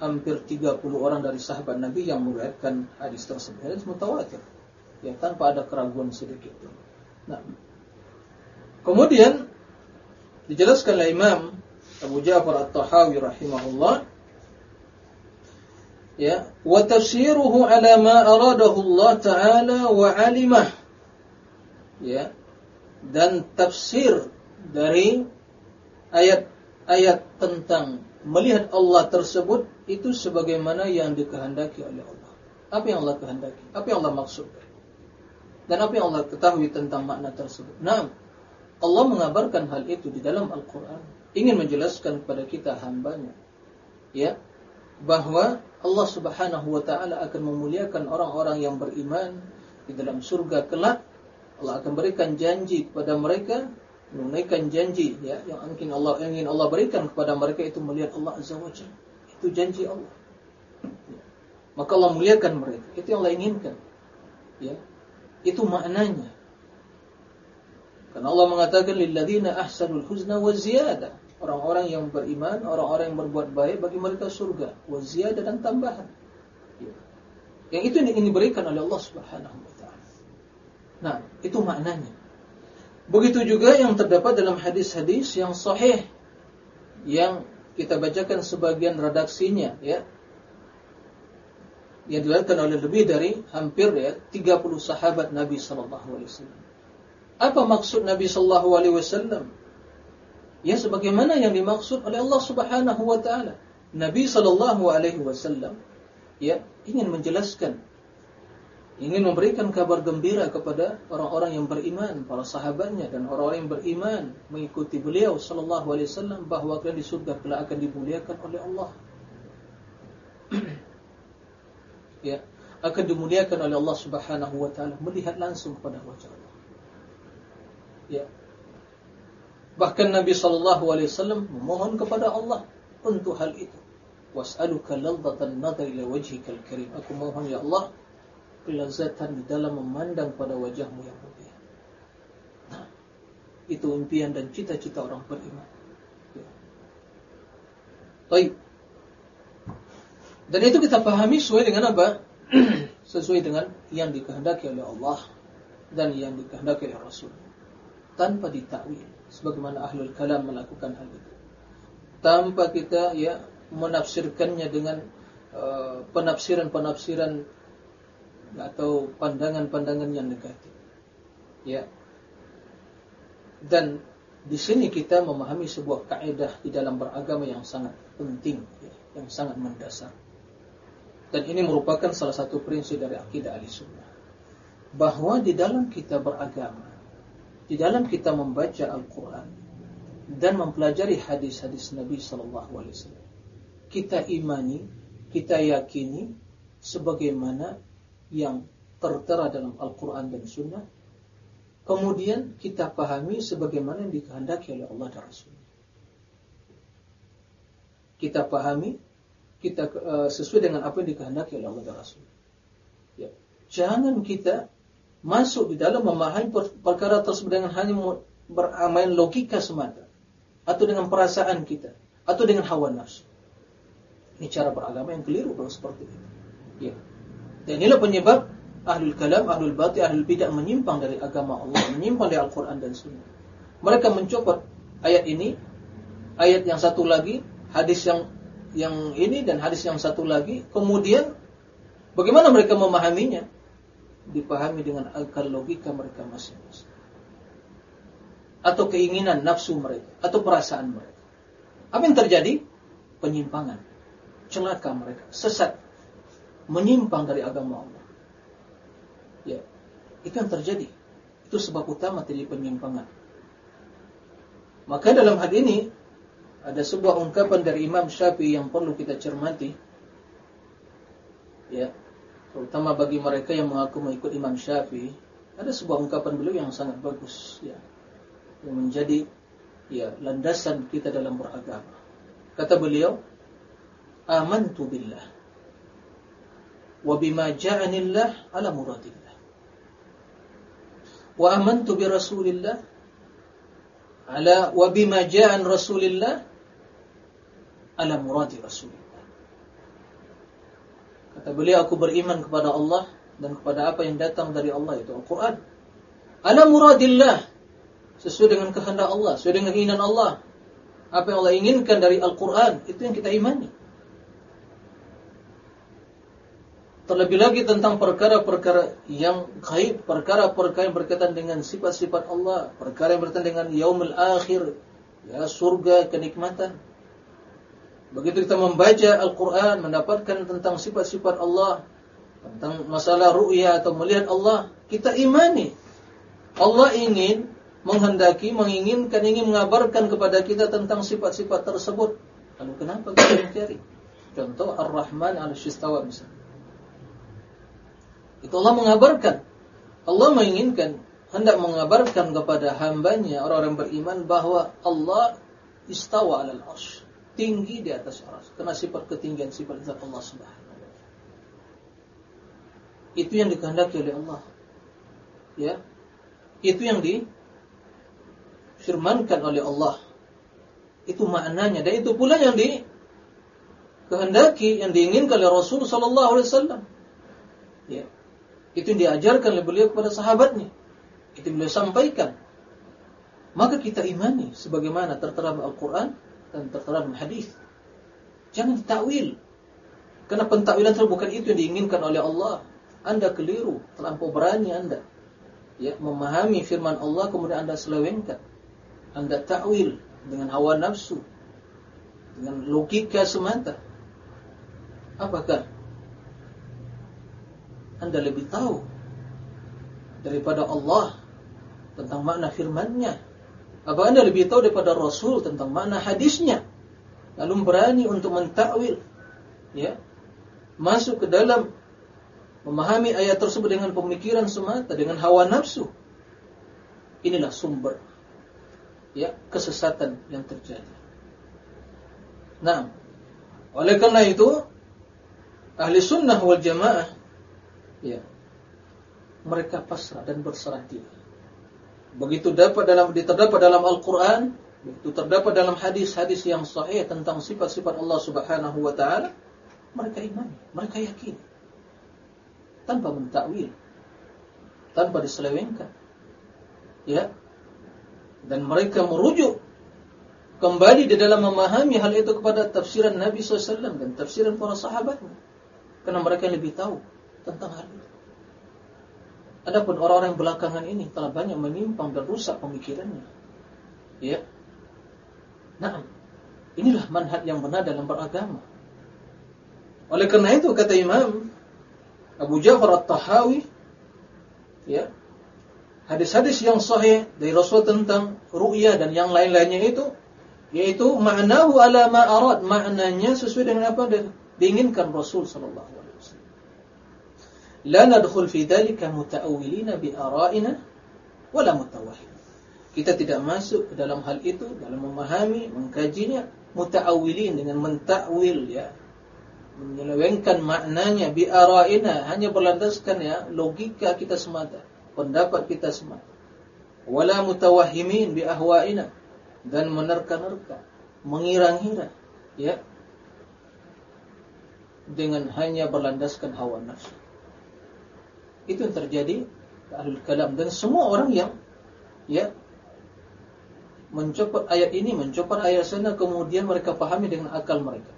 hampir 30 orang dari sahabat Nabi yang meriwayatkan hadis tersebut. Hadis mutawatir. Ya, tanpa ada keraguan sedikit. Nah. Kemudian dijelaskan oleh Imam Abu Ja'far At-Tahawi rahimahullah ya wa tafsiruhu ala ma aradahu Allah taala wa alimah ya dan tafsir dari ayat-ayat tentang melihat Allah tersebut itu sebagaimana yang dikehendaki oleh Allah. Apa yang Allah kehendaki? Apa yang Allah maksudkan? Dan apa yang Allah ketahui tentang makna tersebut? Nah, Allah mengabarkan hal itu di dalam Al-Quran. Ingin menjelaskan kepada kita hambanya. Ya, bahwa Allah subhanahu wa ta'ala akan memuliakan orang-orang yang beriman di dalam surga kelak. Allah akan berikan janji kepada mereka menunaikan janji ya yang mungkin Allah ingin Allah berikan kepada mereka itu melihat Allah azza wajalla itu janji Allah. Maka Allah muliakan mereka. Itu yang Allah inginkan. Ya. Itu maknanya. Karena Allah mengatakan lilladzina ahsanul husna wa ziyada. Orang-orang yang beriman orang-orang yang berbuat baik bagi mereka surga. Wa ziyada dan tambahan. Ya. yang itu yang diberikan oleh Allah Subhanahu wa taala. Nah itu maknanya. Begitu juga yang terdapat dalam hadis-hadis yang sahih yang kita bacakan sebagian redaksinya ya. Yang diriwayatkan oleh lebih dari hampir ya 30 sahabat Nabi sallallahu alaihi wasallam. Apa maksud Nabi sallallahu alaihi wasallam? Ya sebagaimana yang dimaksud oleh Allah Subhanahu wa taala. Nabi sallallahu alaihi wasallam ya ingin menjelaskan ingin memberikan kabar gembira kepada orang-orang yang beriman, para sahabatnya dan orang-orang yang beriman mengikuti beliau sallallahu alaihi wasallam bahwa kalian di surga kelak akan dimuliakan oleh Allah. ya, akan dimuliakan oleh Allah Subhanahu wa taala melihat langsung kepada wajah Allah. Ya. Bahkan Nabi sallallahu alaihi wasallam memohon kepada Allah untuk hal itu. Was'aluka ladzatan nadhar ila wajhikal karim. Aku mohon ya Allah kelezatan di dalam memandang pada wajahmu yang mulia. Nah, itu impian dan cita-cita orang beriman. Ya. Dan itu kita pahami sesuai dengan apa? sesuai dengan yang dikehendaki oleh Allah dan yang dikehendaki oleh Rasul. Tanpa ditakwil. Sebagaimana ahlul kalam melakukan hal itu. Tanpa kita ya menafsirkannya dengan uh, penafsiran-penafsiran uh, atau pandangan-pandangan yang negatif. Ya. Dan di sini kita memahami sebuah kaidah di dalam beragama yang sangat penting, ya, yang sangat mendasar. Dan ini merupakan salah satu prinsip dari akidah Ahlussunnah. Bahwa di dalam kita beragama, di dalam kita membaca Al-Qur'an dan mempelajari hadis-hadis Nabi sallallahu alaihi wasallam, kita imani, kita yakini sebagaimana yang tertera dalam Al-Quran dan Sunnah, kemudian kita pahami sebagaimana yang dikehendaki oleh Allah dan Rasul. Kita pahami, kita uh, sesuai dengan apa yang dikehendaki oleh Allah dan Rasul. Ya. Jangan kita masuk di dalam memahami perkara tersebut dengan hanya bermain logika semata, atau dengan perasaan kita, atau dengan hawa nafsu. Ini cara beragama yang keliru kalau seperti itu. Ya. Dan inilah penyebab ahlul kalam, ahlul batil, ahlul bidah menyimpang dari agama Allah, menyimpang dari Al-Quran dan Sunnah. Mereka mencopot ayat ini, ayat yang satu lagi, hadis yang yang ini dan hadis yang satu lagi. Kemudian bagaimana mereka memahaminya? Dipahami dengan akal logika mereka masing-masing. Atau keinginan nafsu mereka, atau perasaan mereka. Apa yang terjadi? Penyimpangan. Celaka mereka, sesat menyimpang dari agama Allah. Ya, itu yang terjadi. Itu sebab utama dari penyimpangan. Maka dalam hal ini ada sebuah ungkapan dari Imam Syafi'i yang perlu kita cermati. Ya, terutama bagi mereka yang mengaku mengikut Imam Syafi'i, ada sebuah ungkapan beliau yang sangat bagus, ya, yang menjadi ya landasan kita dalam beragama. Kata beliau, "Amantu billah." وَبِمَا جَعَنِ اللَّهِ عَلَى ala muradillah. وَأَمَنْتُ بِرَسُولِ اللَّهِ rasulillah ala جَعَنْ رَسُولِ اللَّهِ rasulillah ala رَسُولِ rasulillah. Kata beliau aku beriman kepada Allah dan kepada apa yang datang dari Allah itu Al-Qur'an. Ala muradillah sesuai dengan kehendak Allah sesuai dengan keinginan Allah. Apa yang Allah inginkan dari Al-Qur'an itu yang kita imani. Terlebih lagi tentang perkara-perkara yang gaib, perkara-perkara yang berkaitan dengan sifat-sifat Allah, perkara yang berkaitan dengan yaumul akhir, ya surga, kenikmatan. Begitu kita membaca Al-Quran, mendapatkan tentang sifat-sifat Allah, tentang masalah ru'ya atau melihat Allah, kita imani. Allah ingin menghendaki, menginginkan, ingin mengabarkan kepada kita tentang sifat-sifat tersebut. Lalu kenapa kita mencari? Contoh Ar-Rahman al-Shistawa misalnya. Itu Allah mengabarkan. Allah menginginkan, hendak mengabarkan kepada hambanya, orang-orang beriman, bahwa Allah istawa alal arsh. Tinggi di atas arsh. Karena sifat ketinggian, sifat zat Allah subhanahu Itu yang dikehendaki oleh Allah. Ya. Itu yang di difirmankan oleh Allah. Itu maknanya dan itu pula yang di kehendaki yang diinginkan oleh Rasul sallallahu alaihi wasallam. Ya. Itu yang diajarkan oleh beliau kepada sahabatnya. Itu beliau sampaikan. Maka kita imani sebagaimana tertera Al-Qur'an dan tertera dalam hadis. Jangan ditakwil. Karena pentakwilan itu bukan itu yang diinginkan oleh Allah. Anda keliru, terlampau berani Anda. Ya, memahami firman Allah kemudian Anda selewengkan. Anda takwil dengan hawa nafsu, dengan logika semata. Apakah Anda lebih tahu daripada Allah tentang makna firman-Nya? Apa Anda lebih tahu daripada Rasul tentang makna hadisnya? Lalu berani untuk mentakwil, ya, masuk ke dalam memahami ayat tersebut dengan pemikiran semata, dengan hawa nafsu. Inilah sumber ya kesesatan yang terjadi. Nah, oleh karena itu ahli sunnah wal jamaah ya mereka pasrah dan berserah diri. Begitu dapat dalam terdapat dalam Al-Qur'an, begitu terdapat dalam hadis-hadis yang sahih tentang sifat-sifat Allah Subhanahu wa taala, mereka iman, mereka yakin. Tanpa mentakwil, tanpa diselewengkan. Ya, dan mereka merujuk kembali di dalam memahami hal itu kepada tafsiran Nabi SAW dan tafsiran para sahabatnya karena mereka lebih tahu tentang hal itu. Adapun orang-orang belakangan ini telah banyak menyimpang dan rusak pemikirannya. Ya. Nah, inilah manhaj yang benar dalam beragama. Oleh karena itu kata Imam Abu Ja'far At-Tahawi ya, hadis-hadis yang sahih dari Rasul tentang ru'ya dan yang lain-lainnya itu yaitu ma'nahu ala ma arad maknanya sesuai dengan apa yang diinginkan Rasul sallallahu alaihi. La nadkhul fi dhalika muta'awwilina bi ara'ina wala. Kita tidak masuk ke dalam hal itu dalam memahami, mengkajinya muta'awwilin dengan mentakwil ya. Menyelewengkan maknanya bi ara'ina hanya berlandaskan ya logika kita semata pendapat kita semua. Wala mutawahhimin bi ahwaina dan menerka-nerka, mengira-ngira, ya. Dengan hanya berlandaskan hawa nafsu. Itu yang terjadi ahlul kalam. Dan semua orang yang ya mencopot ayat ini, mencopot ayat sana kemudian mereka pahami dengan akal mereka.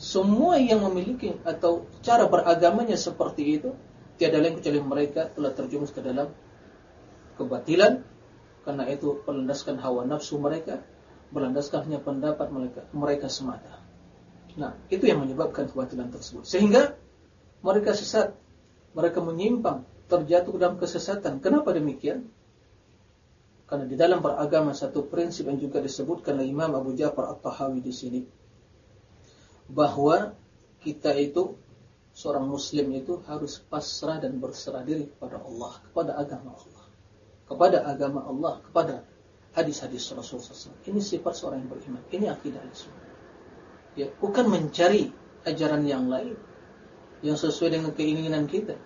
Semua yang memiliki atau cara beragamanya seperti itu tiada lain kecuali mereka telah terjumus ke dalam kebatilan. Karena itu berlandaskan hawa nafsu mereka berlandaskan hanya pendapat mereka mereka semata. Nah itu yang menyebabkan kebatilan tersebut. Sehingga mereka sesat mereka menyimpang terjatuh dalam kesesatan kenapa demikian karena di dalam beragama satu prinsip yang juga disebutkan oleh Imam Abu Ja'far At-Tahawi di sini bahwa kita itu seorang muslim itu harus pasrah dan berserah diri kepada Allah, kepada agama Allah. Kepada agama Allah, kepada hadis-hadis Rasulullah SAW. Ini sifat seorang yang beriman. Ini akidah Islam. Ya, bukan mencari ajaran yang lain yang sesuai dengan keinginan kita.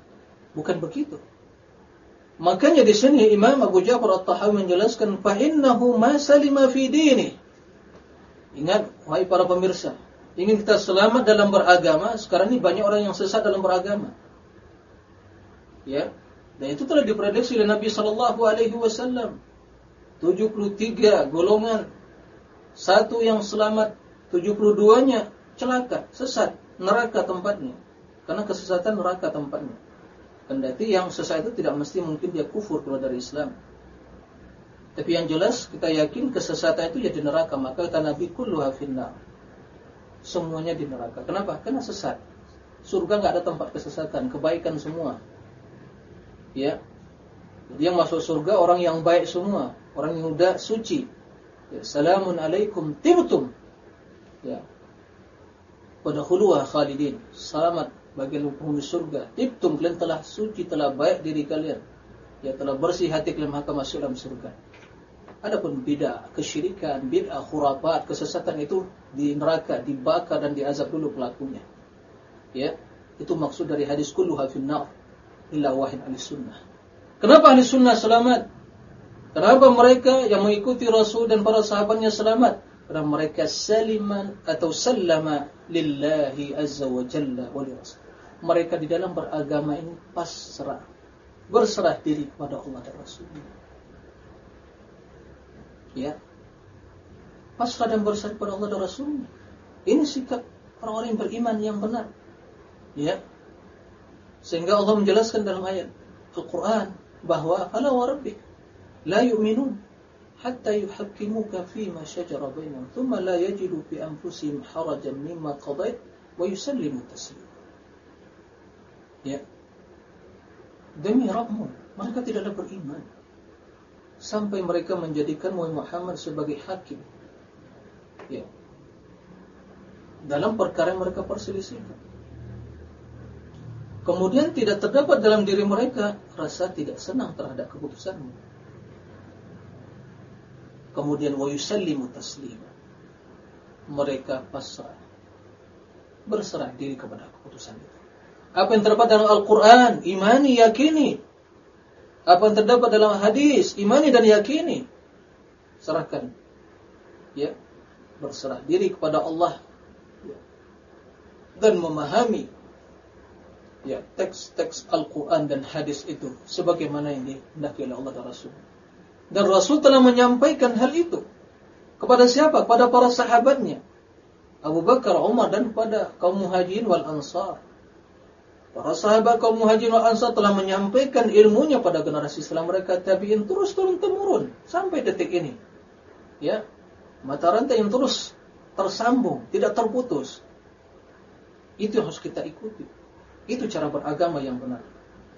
Bukan begitu. Makanya di sini Imam Abu Ja'far At-Tahawi menjelaskan fa innahu ma salima fi dini. Ingat wahai para pemirsa, ingin kita selamat dalam beragama, sekarang ini banyak orang yang sesat dalam beragama. Ya. Dan itu telah diprediksi oleh Nabi sallallahu alaihi wasallam. 73 golongan satu yang selamat, 72-nya celaka, sesat, neraka tempatnya. Karena kesesatan neraka tempatnya. Kendati yang sesat itu tidak mesti mungkin dia kufur keluar dari Islam. Tapi yang jelas kita yakin kesesatan itu jadi neraka, maka kata Nabi finnar semuanya di neraka. Kenapa? Karena sesat. Surga nggak ada tempat kesesatan, kebaikan semua. Ya. Jadi yang masuk surga orang yang baik semua, orang yang udah suci. Ya, Salamun alaikum tibtum. Ya. Pada khuluwa khalidin. Selamat bagi penghuni surga. Tibtum kalian telah suci, telah baik diri kalian. Ya telah bersih hati kalian maka masuk dalam surga. Adapun bid'ah, kesyirikan, bid'ah, khurafat, kesesatan itu di neraka, dibakar dan diazab dulu pelakunya. Ya, itu maksud dari hadis kulluha finnar illa wahid ahli sunnah. Kenapa ahli sunnah selamat? Kenapa mereka yang mengikuti Rasul dan para sahabatnya selamat? Karena mereka saliman atau sallama lillahi azza wa jalla wa rasul. Mereka di dalam beragama ini pasrah. Berserah diri kepada Allah dan Rasulnya ya. Pasrah dan bersandar pada Allah dan Rasulnya ini sikap orang-orang yang beriman yang benar. Ya. Sehingga Allah menjelaskan dalam ayat Al-Quran bahwa ala wa rabbik la yu'minun hatta yuhakkimuka fima syajara bainahum thumma la yajidu fi anfusihim harajan mimma qadait wa yusallimu taslima ya demi Rabbmu mereka tidaklah beriman sampai mereka menjadikan Muhammad sebagai hakim. Ya. Dalam perkara yang mereka perselisihkan. Kemudian tidak terdapat dalam diri mereka rasa tidak senang terhadap keputusanmu. Kemudian wa yusallimu taslima. Mereka pasrah. Berserah diri kepada keputusan itu. Apa yang terdapat dalam Al-Quran, imani, yakini apa yang terdapat dalam hadis, imani dan yakini. Serahkan. Ya. Berserah diri kepada Allah. Ya. Dan memahami ya teks-teks Al-Quran dan hadis itu sebagaimana yang dihendaki Allah dan Rasul. Dan Rasul telah menyampaikan hal itu kepada siapa? Kepada para sahabatnya. Abu Bakar, Umar dan kepada kaum muhajirin wal ansar. Para sahabat kaum muhajirin ansar telah menyampaikan ilmunya pada generasi setelah mereka tabi'in terus turun temurun sampai detik ini. Ya. Mata rantai yang terus tersambung, tidak terputus. Itu yang harus kita ikuti. Itu cara beragama yang benar.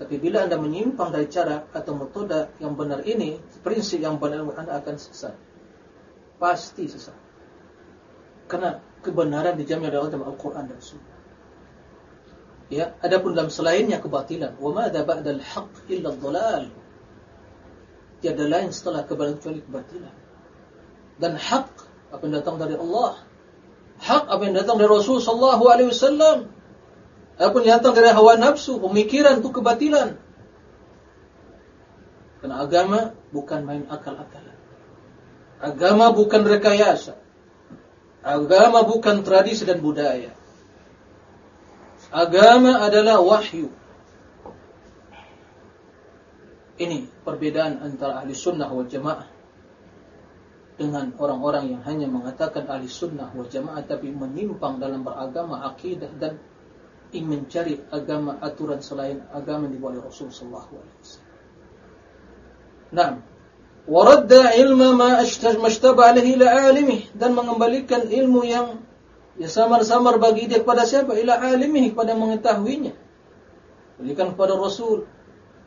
Tapi bila Anda menyimpang dari cara atau metode yang benar ini, prinsip yang benar Anda akan sesat. Pasti sesat. Karena kebenaran dijamin oleh Al-Quran dan Sunnah. Ya, adapun dalam selainnya kebatilan. Wa madza ba'dal haqq illa dhalal. Tiada lain setelah kebenaran kecuali kebatilan. Dan hak apa yang datang dari Allah, hak apa yang datang dari Rasul sallallahu alaihi wasallam, apa yang datang dari hawa nafsu, pemikiran itu kebatilan. Karena agama bukan main akal-akalan. Agama bukan rekayasa. Agama bukan tradisi dan budaya. Agama adalah wahyu. Ini perbedaan antara ahli sunnah wal jamaah dengan orang-orang yang hanya mengatakan ahli sunnah wal jamaah tapi menyimpang dalam beragama, akidah dan ingin mencari agama aturan selain agama yang dibawa oleh Rasul sallallahu alaihi wasallam. Nah, waradda ilma ma ashtaba alaihi la alimi dan mengembalikan ilmu yang Ya samar-samar bagi dia kepada siapa? Ila alimihi kepada mengetahuinya. Berikan kepada Rasul.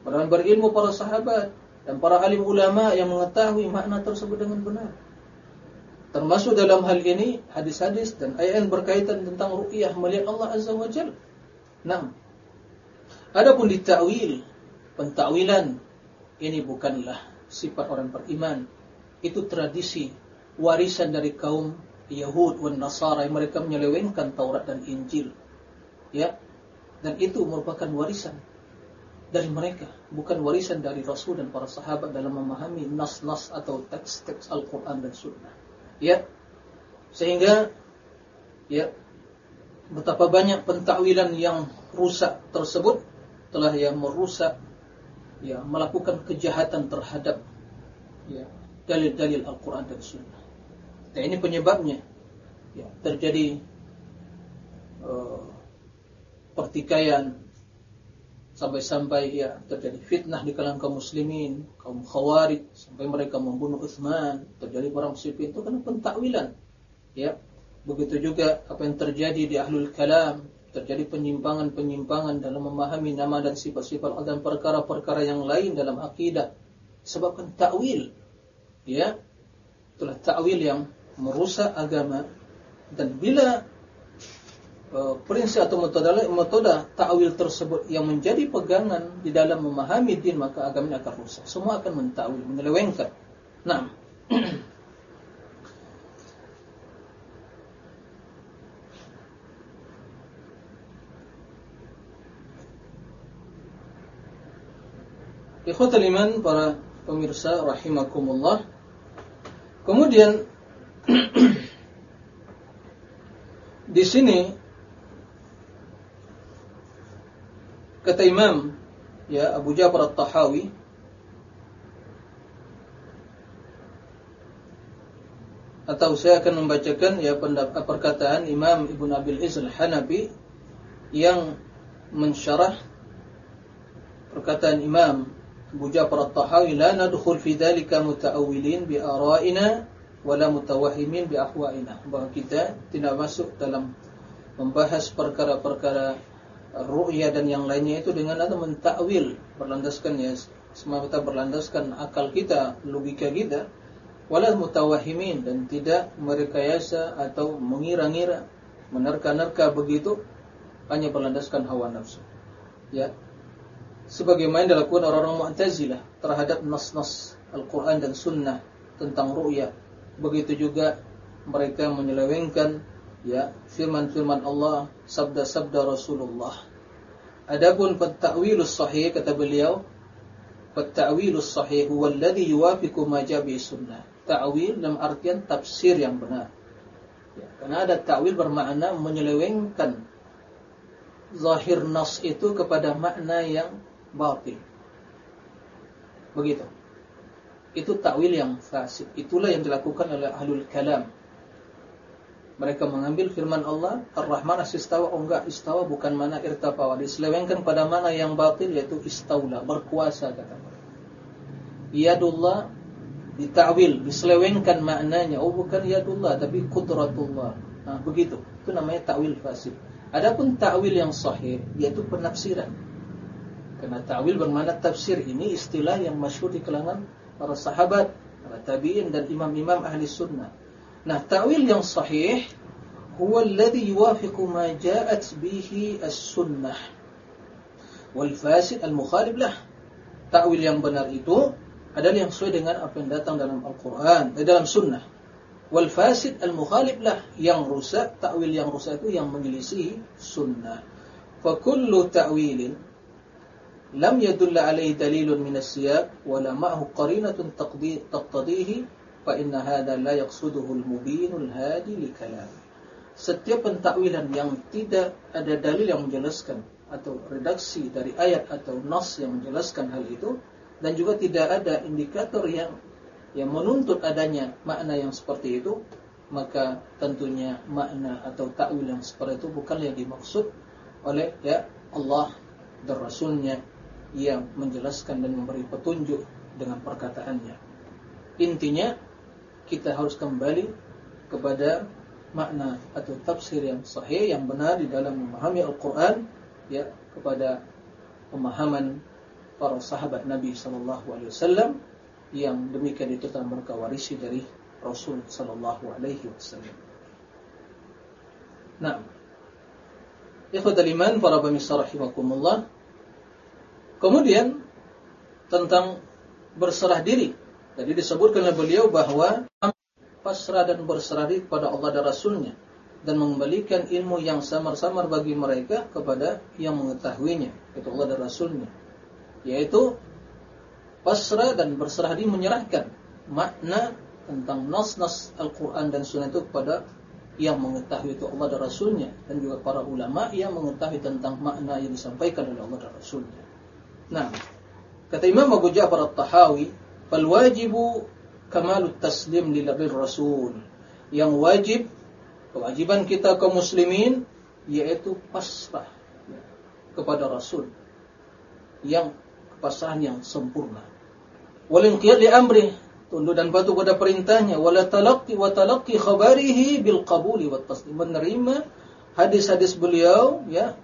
Para berilmu para sahabat dan para alim ulama yang mengetahui makna tersebut dengan benar. Termasuk dalam hal ini hadis-hadis dan ayat berkaitan tentang ru'yah melihat Allah Azza wa Jalla. Nah, adapun ditakwil, pentakwilan ini bukanlah sifat orang beriman. Itu tradisi warisan dari kaum Yahud dan Nasara yang mereka menyelewengkan Taurat dan Injil. Ya. Dan itu merupakan warisan dari mereka, bukan warisan dari Rasul dan para sahabat dalam memahami nas-nas atau teks-teks Al-Qur'an dan Sunnah. Ya. Sehingga ya betapa banyak pentakwilan yang rusak tersebut telah yang merusak ya melakukan kejahatan terhadap ya dalil-dalil Al-Qur'an dan Sunnah. Dan ini penyebabnya ya terjadi uh, pertikaian sampai-sampai ya terjadi fitnah di kalangan kaum muslimin, kaum khawarij sampai mereka membunuh Utsman, terjadi perang Siffin itu karena pentakwilan. Ya. Begitu juga apa yang terjadi di Ahlul Kalam, terjadi penyimpangan-penyimpangan dalam memahami nama dan sifat-sifat Allah dan perkara-perkara yang lain dalam akidah sebabkan takwil. Ya. Itulah takwil yang merusak agama dan bila Eh, prinsip atau metode metode takwil tersebut yang menjadi pegangan di dalam memahami din maka agama ini akan rusak. Semua akan mentakwil, menyelewengkan. Nah, Ikhwatul iman para pemirsa rahimakumullah. Kemudian di sini Kata Imam ya Abu Ja'far At-Tahawi atau saya akan membacakan ya pendapat perkataan Imam Ibnu Abil Izz Al-Hanafi yang mensyarah perkataan Imam Abu Ja'far At-Tahawi la nadkhul fi dhalika muta'awwilin bi ara'ina wala mutawahhimin bi ahwa'ina bahwa kita tidak masuk dalam membahas perkara-perkara ru'ya dan yang lainnya itu dengan atau mentakwil berlandaskan ya semata berlandaskan akal kita, logika kita. Wala mutawahimin dan tidak merekayasa atau mengira-ngira menerka-nerka begitu hanya berlandaskan hawa nafsu. Ya. Sebagaimana dilakukan orang-orang Mu'tazilah terhadap nas-nas Al-Qur'an dan Sunnah tentang ru'ya begitu juga mereka menyelewengkan ya firman-firman Allah, sabda-sabda Rasulullah. Adapun ta'wilus sahih kata beliau, ta'wilus sahih huwa alladhi yuwafiqu ma jabi sunnah. Ta'wil dalam artian tafsir yang benar. Ya, karena ada ta'wil bermakna menyelewengkan zahir nas itu kepada makna yang batil. Begitu. Itu ta'wil yang fasid. Itulah yang dilakukan oleh ahlul kalam. Mereka mengambil firman Allah Ar-Rahman as-istawa oh enggak istawa bukan mana irtafawa. Diselewengkan pada mana yang batil yaitu istaula berkuasa kata mereka. Yadullah ditakwil diselewengkan maknanya. Oh bukan yadullah tapi kudratullah. Nah begitu. Itu namanya takwil fasid adapun takwil yang sahih yaitu penafsiran. Karena takwil bermakna tafsir ini istilah yang masyhur di kalangan para sahabat para tabi'in dan imam-imam ahli sunnah Nah, ta'wil yang sahih huwa alladhi yuwafiqu ma ja'at bihi as-sunnah. Wal fasid al-mukhalif lah. Ta'wil yang benar itu adalah yang sesuai dengan apa yang datang dalam Al-Qur'an, eh, dalam sunnah. Wal fasid al-mukhalif lah yang rusak, ta'wil yang rusak itu yang menyelisih sunnah. Fa kullu ta'wilin lam yadulla alaihi dalilun min as-siyaq wala ma'ahu qarinatun taqtadihi fa inna hadha la yaqsuduhu al-mubinul. Setiap pentakwilan yang tidak ada dalil yang menjelaskan atau redaksi dari ayat atau nas yang menjelaskan hal itu dan juga tidak ada indikator yang yang menuntut adanya makna yang seperti itu maka tentunya makna atau takwil yang seperti itu bukan yang dimaksud oleh ya Allah dan Rasulnya yang menjelaskan dan memberi petunjuk dengan perkataannya. Intinya kita harus kembali kepada makna atau tafsir yang sahih yang benar di dalam memahami Al-Qur'an ya kepada pemahaman para sahabat Nabi sallallahu alaihi wasallam yang demikian itu telah mereka warisi dari Rasul sallallahu alaihi wasallam. Nah, ikhwatul iman para pemirsa rahimakumullah. Kemudian tentang berserah diri jadi disebutkan oleh beliau bahwa pasrah dan berserah diri kepada Allah dan Rasulnya dan mengembalikan ilmu yang samar-samar bagi mereka kepada yang mengetahuinya, yaitu Allah dan Rasulnya. Yaitu pasrah dan berserah diri menyerahkan makna tentang nas-nas Al-Quran dan Sunnah itu kepada yang mengetahui itu Allah dan Rasulnya dan juga para ulama yang mengetahui tentang makna yang disampaikan oleh Allah dan Rasulnya. Nah, kata Imam Abu Ja'far At-Tahawi, "Fal wajibu kamalut taslim lil Rasul." Yang wajib kewajiban kita kaum muslimin yaitu pasrah kepada Rasul yang pasrahan yang sempurna. Wal inqiyad li amri tunduk dan patuh pada perintahnya wala talaqqi wa talaqqi khabarihi bil qabuli wat taslim menerima hadis-hadis beliau ya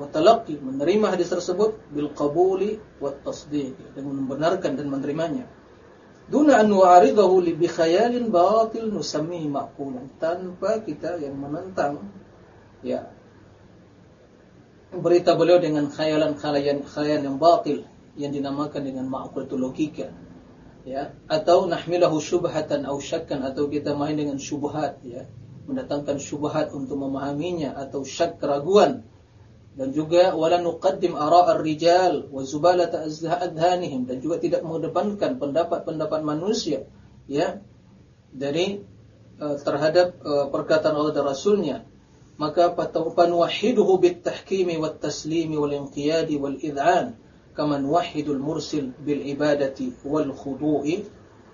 wa talaqqi menerima hadis tersebut bil qabuli wat tasdiq dengan membenarkan dan menerimanya. Duna an nu'aridahu li bi khayalin batil nusammihi ma'qulan tanpa kita yang menentang ya berita beliau dengan khayalan-khayalan khayalan yang batil yang dinamakan dengan ma'qul itu logika ya atau nahmilahu syubhatan au syakkan atau kita main dengan syubhat ya mendatangkan syubhat untuk memahaminya atau syak keraguan dan juga wala nuqaddim ara'ar rijal wa zubalata adhanihim dan juga tidak mengedepankan pendapat-pendapat manusia ya dari uh, terhadap uh, perkataan Allah dan Rasulnya maka panuwahiduhu bit tahkimi wat taslimi wal inqiyadi wal id'an kama nuwahhidul mursil bil ibadati wal khudu'i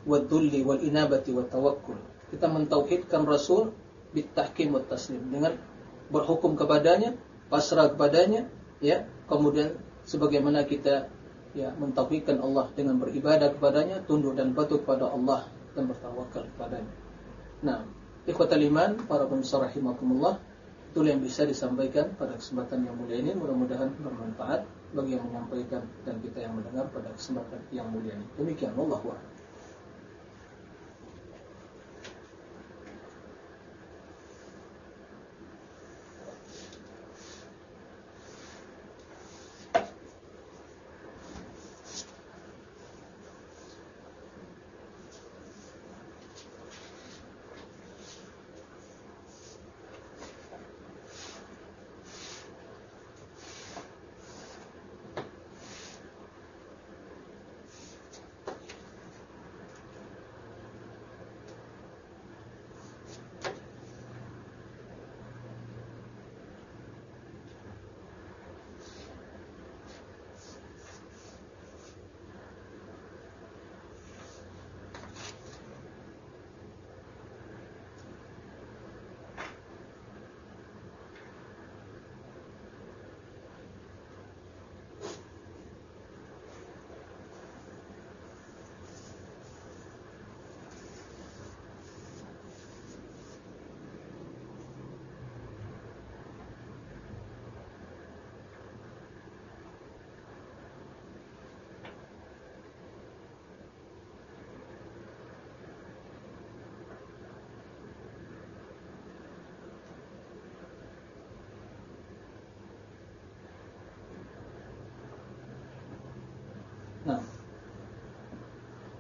wal dhulli wal inabati wat tawakkul. Kita mentauhidkan Rasul bit tahkim wat taslim dengan berhukum kepadanya, pasrah kepadanya, ya. Kemudian sebagaimana kita ya mentauhidkan Allah dengan beribadah kepadanya, tunduk dan patuh kepada Allah dan bertawakal kepadanya. Nah, ikhwatal iman, para pemirsa rahimakumullah, itulah yang bisa disampaikan pada kesempatan yang mulia ini, mudah-mudahan bermanfaat bagi yang menyampaikan dan kita yang mendengar pada kesempatan yang mulia ini. Demikian Allah Nah.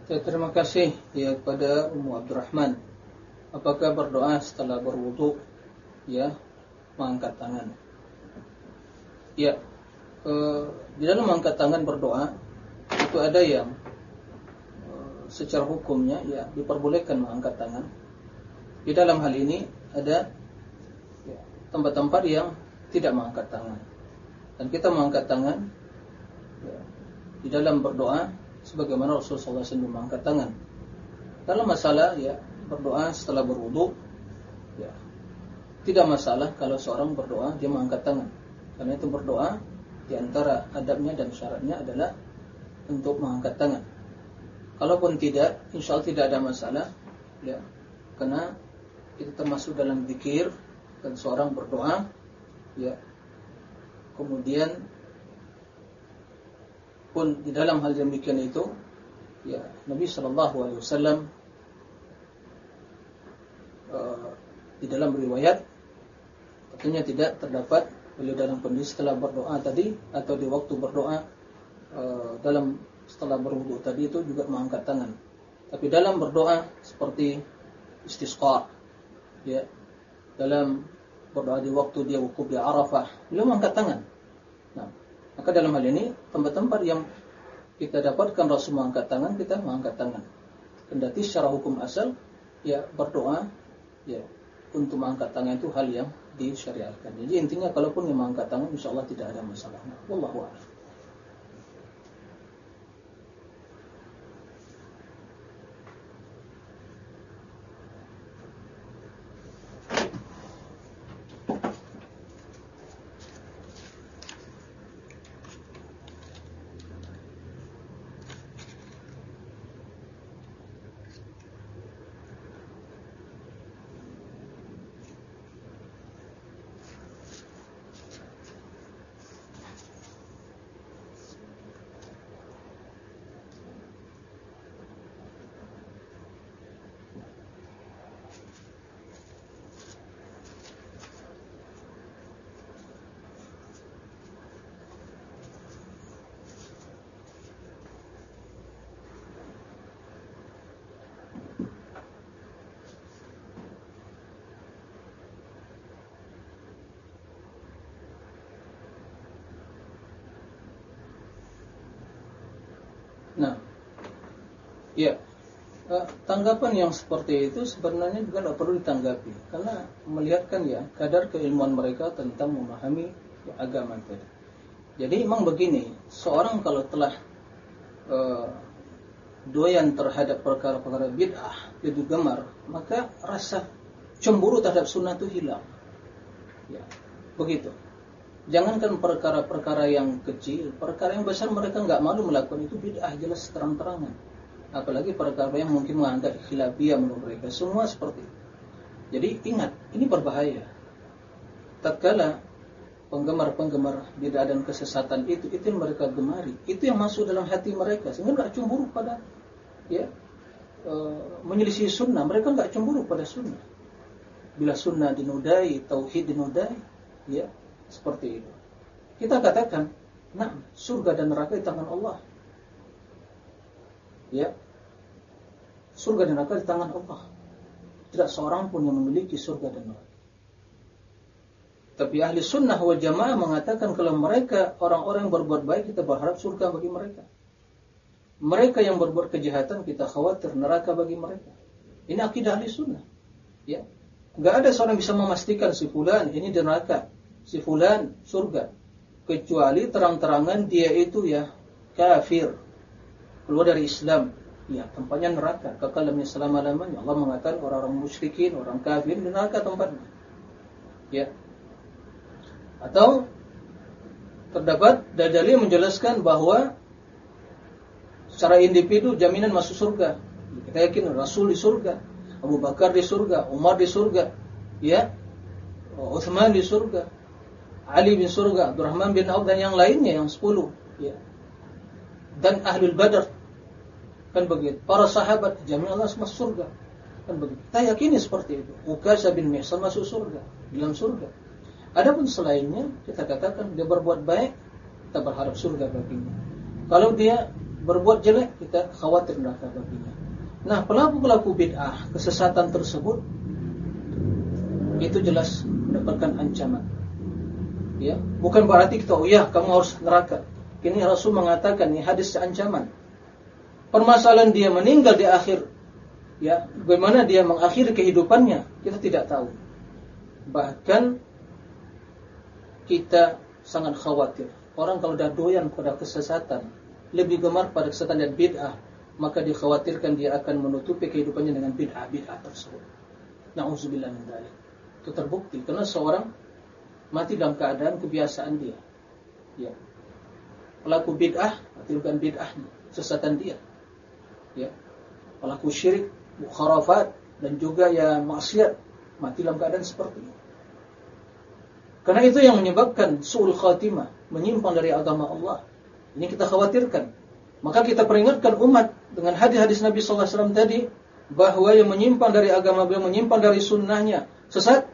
Saya terima kasih ya kepada Ummu Abdurrahman. Apakah berdoa setelah berwudu ya mengangkat tangan? Ya. Eh, di dalam mengangkat tangan berdoa itu ada yang eh, secara hukumnya ya diperbolehkan mengangkat tangan. Di dalam hal ini ada ya, tempat-tempat ya, yang tidak mengangkat tangan. Dan kita mengangkat tangan ya, di dalam berdoa sebagaimana Rasulullah SAW mengangkat tangan. Dalam masalah ya berdoa setelah berwudu ya tidak masalah kalau seorang berdoa dia mengangkat tangan. Karena itu berdoa di antara adabnya dan syaratnya adalah untuk mengangkat tangan. Kalaupun tidak, insya Allah tidak ada masalah ya karena itu termasuk dalam zikir dan seorang berdoa ya kemudian pun di dalam hal demikian itu ya Nabi Shallallahu Alaihi Wasallam uh, di dalam riwayat tentunya tidak terdapat beliau dalam kondisi setelah berdoa tadi atau di waktu berdoa uh, dalam setelah berwudu tadi itu juga mengangkat tangan. Tapi dalam berdoa seperti istisqa ya dalam berdoa di waktu dia wukuf di Arafah beliau mengangkat tangan maka dalam hal ini tempat-tempat yang kita dapatkan Rasul mengangkat tangan, kita mengangkat tangan. Kendati secara hukum asal ya berdoa ya untuk mengangkat tangan itu hal yang disyariatkan. Jadi intinya kalaupun yang mengangkat tangan insya Allah tidak ada masalah. Wallahu a'lam. Nah, ya uh, tanggapan yang seperti itu sebenarnya juga tidak perlu ditanggapi karena melihatkan ya kadar keilmuan mereka tentang memahami agama tadi. Jadi memang begini, seorang kalau telah uh, doyan terhadap perkara-perkara bid'ah itu gemar, maka rasa cemburu terhadap sunnah itu hilang. Ya, begitu. Jangankan perkara-perkara yang kecil, perkara yang besar mereka nggak malu melakukan itu bid'ah jelas terang-terangan. Apalagi perkara yang mungkin menganggap khilafiyah menurut mereka, semua seperti itu. Jadi ingat, ini berbahaya. Tatkala penggemar-penggemar bid'ah dan kesesatan itu, itu yang mereka gemari, itu yang masuk dalam hati mereka, sehingga nggak cemburu pada ya e, menyelisih sunnah, mereka nggak cemburu pada sunnah. Bila sunnah dinodai, tauhid dinodai, ya seperti itu. Kita katakan, nah, surga dan neraka di tangan Allah. Ya. Surga dan neraka di tangan Allah. Tidak seorang pun yang memiliki surga dan neraka. Tapi ahli sunnah wal jamaah mengatakan kalau mereka orang-orang yang berbuat baik kita berharap surga bagi mereka. Mereka yang berbuat kejahatan kita khawatir neraka bagi mereka. Ini akidah ahli sunnah. Ya. Gak ada seorang bisa memastikan si fulan ini di neraka si fulan surga kecuali terang-terangan dia itu ya kafir keluar dari Islam ya tempatnya neraka. Kekal dalamnya selama-lamanya. Allah mengatakan orang-orang musyrikin orang kafir neraka tempatnya. Ya. Atau terdapat dalil menjelaskan bahwa secara individu jaminan masuk surga. Kita yakin Rasul di surga Abu Bakar di surga Umar di surga ya Uthman di surga Ali bin Surga, Abdurrahman bin Auf dan yang lainnya yang sepuluh. Ya. Dan ahlul badar kan begitu. Para sahabat jami'ah Allah masuk surga. Kan begitu. Kita yakini seperti itu. Ukasha bin Mihsan masuk surga, dalam surga. Adapun selainnya kita katakan dia berbuat baik, kita berharap surga baginya. Kalau dia berbuat jelek, kita khawatir neraka baginya. Nah, pelaku-pelaku bid'ah, kesesatan tersebut itu jelas mendapatkan ancaman ya bukan berarti kita oh ya kamu harus neraka ini Rasul mengatakan ini hadis ancaman permasalahan dia meninggal di akhir ya bagaimana dia mengakhiri kehidupannya kita tidak tahu bahkan kita sangat khawatir orang kalau dah doyan pada kesesatan lebih gemar pada kesesatan dan bid'ah maka dikhawatirkan dia akan menutupi kehidupannya dengan bid'ah-bid'ah tersebut. Nauzubillah min dzalik. Itu terbukti karena seorang mati dalam keadaan kebiasaan dia. Ya. Pelaku bid'ah, mati bukan bid'ahnya, sesatan dia. Ya. Pelaku syirik, mukharafat dan juga ya maksiat, mati dalam keadaan seperti ini. Karena itu yang menyebabkan suul khatimah, menyimpang dari agama Allah. Ini kita khawatirkan. Maka kita peringatkan umat dengan hadis-hadis Nabi SAW tadi bahwa yang menyimpang dari agama beliau menyimpang dari sunnahnya sesat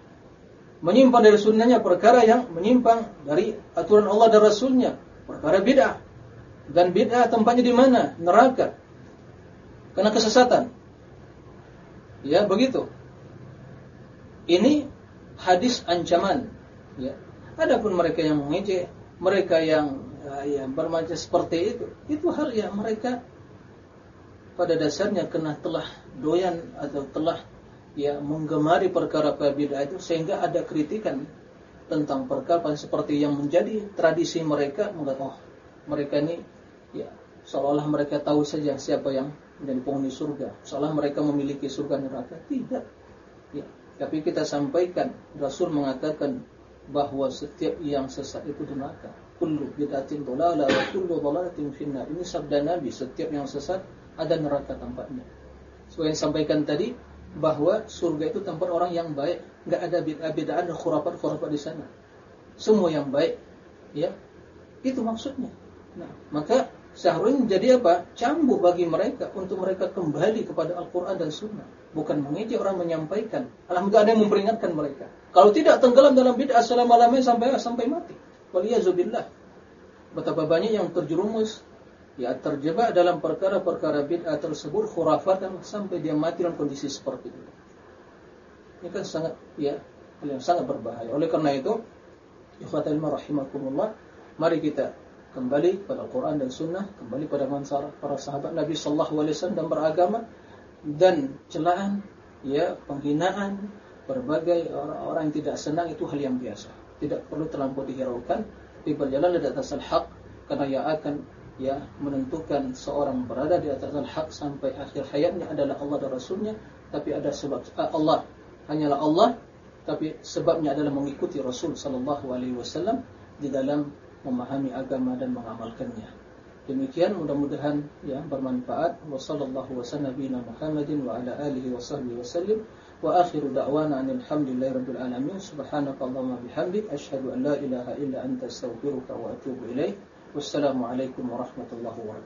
menyimpang dari sunnahnya perkara yang menyimpang dari aturan Allah dan Rasulnya perkara bid'ah dan bid'ah tempatnya di mana neraka karena kesesatan. Ya begitu. Ini hadis ancaman. Ya. Adapun mereka yang mengejek mereka yang ya, bermacam seperti itu itu hal yang mereka pada dasarnya kena telah doyan atau telah ya menggemari perkara bid'ah itu sehingga ada kritikan tentang perkara seperti yang menjadi tradisi mereka mengatakan oh, mereka ini ya seolah-olah mereka tahu saja siapa yang menjadi penghuni surga. Seolah mereka memiliki surga neraka. Tidak. Ya. Tapi kita sampaikan Rasul mengatakan bahwa setiap yang sesat itu neraka. Kullu bid'atin dhalalah wa kullu dhalalatin finnar. Ini sabda Nabi setiap yang sesat ada neraka tempatnya sesuai yang sampaikan tadi bahwa surga itu tempat orang yang baik, nggak ada bid'ah-bid'ah dan khurafat-khurafat di sana. Semua yang baik, ya. Itu maksudnya. Nah, maka seharusnya jadi apa? Cambuk bagi mereka untuk mereka kembali kepada Al-Qur'an dan Sunnah, bukan mengejek orang menyampaikan. Alhamdulillah ada yang memperingatkan mereka. Kalau tidak tenggelam dalam bid'ah selama-lamanya sampai sampai mati. Waliyazubillah. Betapa banyak yang terjerumus ya terjebak dalam perkara-perkara bid'ah tersebut khurafatan sampai dia mati dalam kondisi seperti itu. Ini kan sangat ya yang sangat berbahaya. Oleh karena itu, ikhwatal rahimakumullah, mari kita kembali pada Al-Qur'an dan Sunnah, kembali pada mansar para sahabat Nabi sallallahu alaihi wasallam dan beragama dan celaan ya penghinaan berbagai orang-orang yang tidak senang itu hal yang biasa. Tidak perlu terlampau dihiraukan, tapi berjalan di atas al-haq karena yang akan ya menentukan seorang berada di atas al-haq sampai akhir hayatnya adalah Allah dan Rasulnya tapi ada sebab uh, Allah hanyalah Allah tapi sebabnya adalah mengikuti Rasul sallallahu alaihi wasallam di dalam memahami agama dan mengamalkannya. Demikian mudah-mudahan ya bermanfaat. Wa sallallahu wasallam Muhammadin wa ala alihi wa sahbihi wasallim wa akhiru da'wana alhamdulillahi rabbil alamin. Subhanakallahumma bihamdik. Asyhadu an la ilaha illa anta astaghfiruka wa atubu ilaik Wassalamualaikum warahmatullahi wabarakatuh.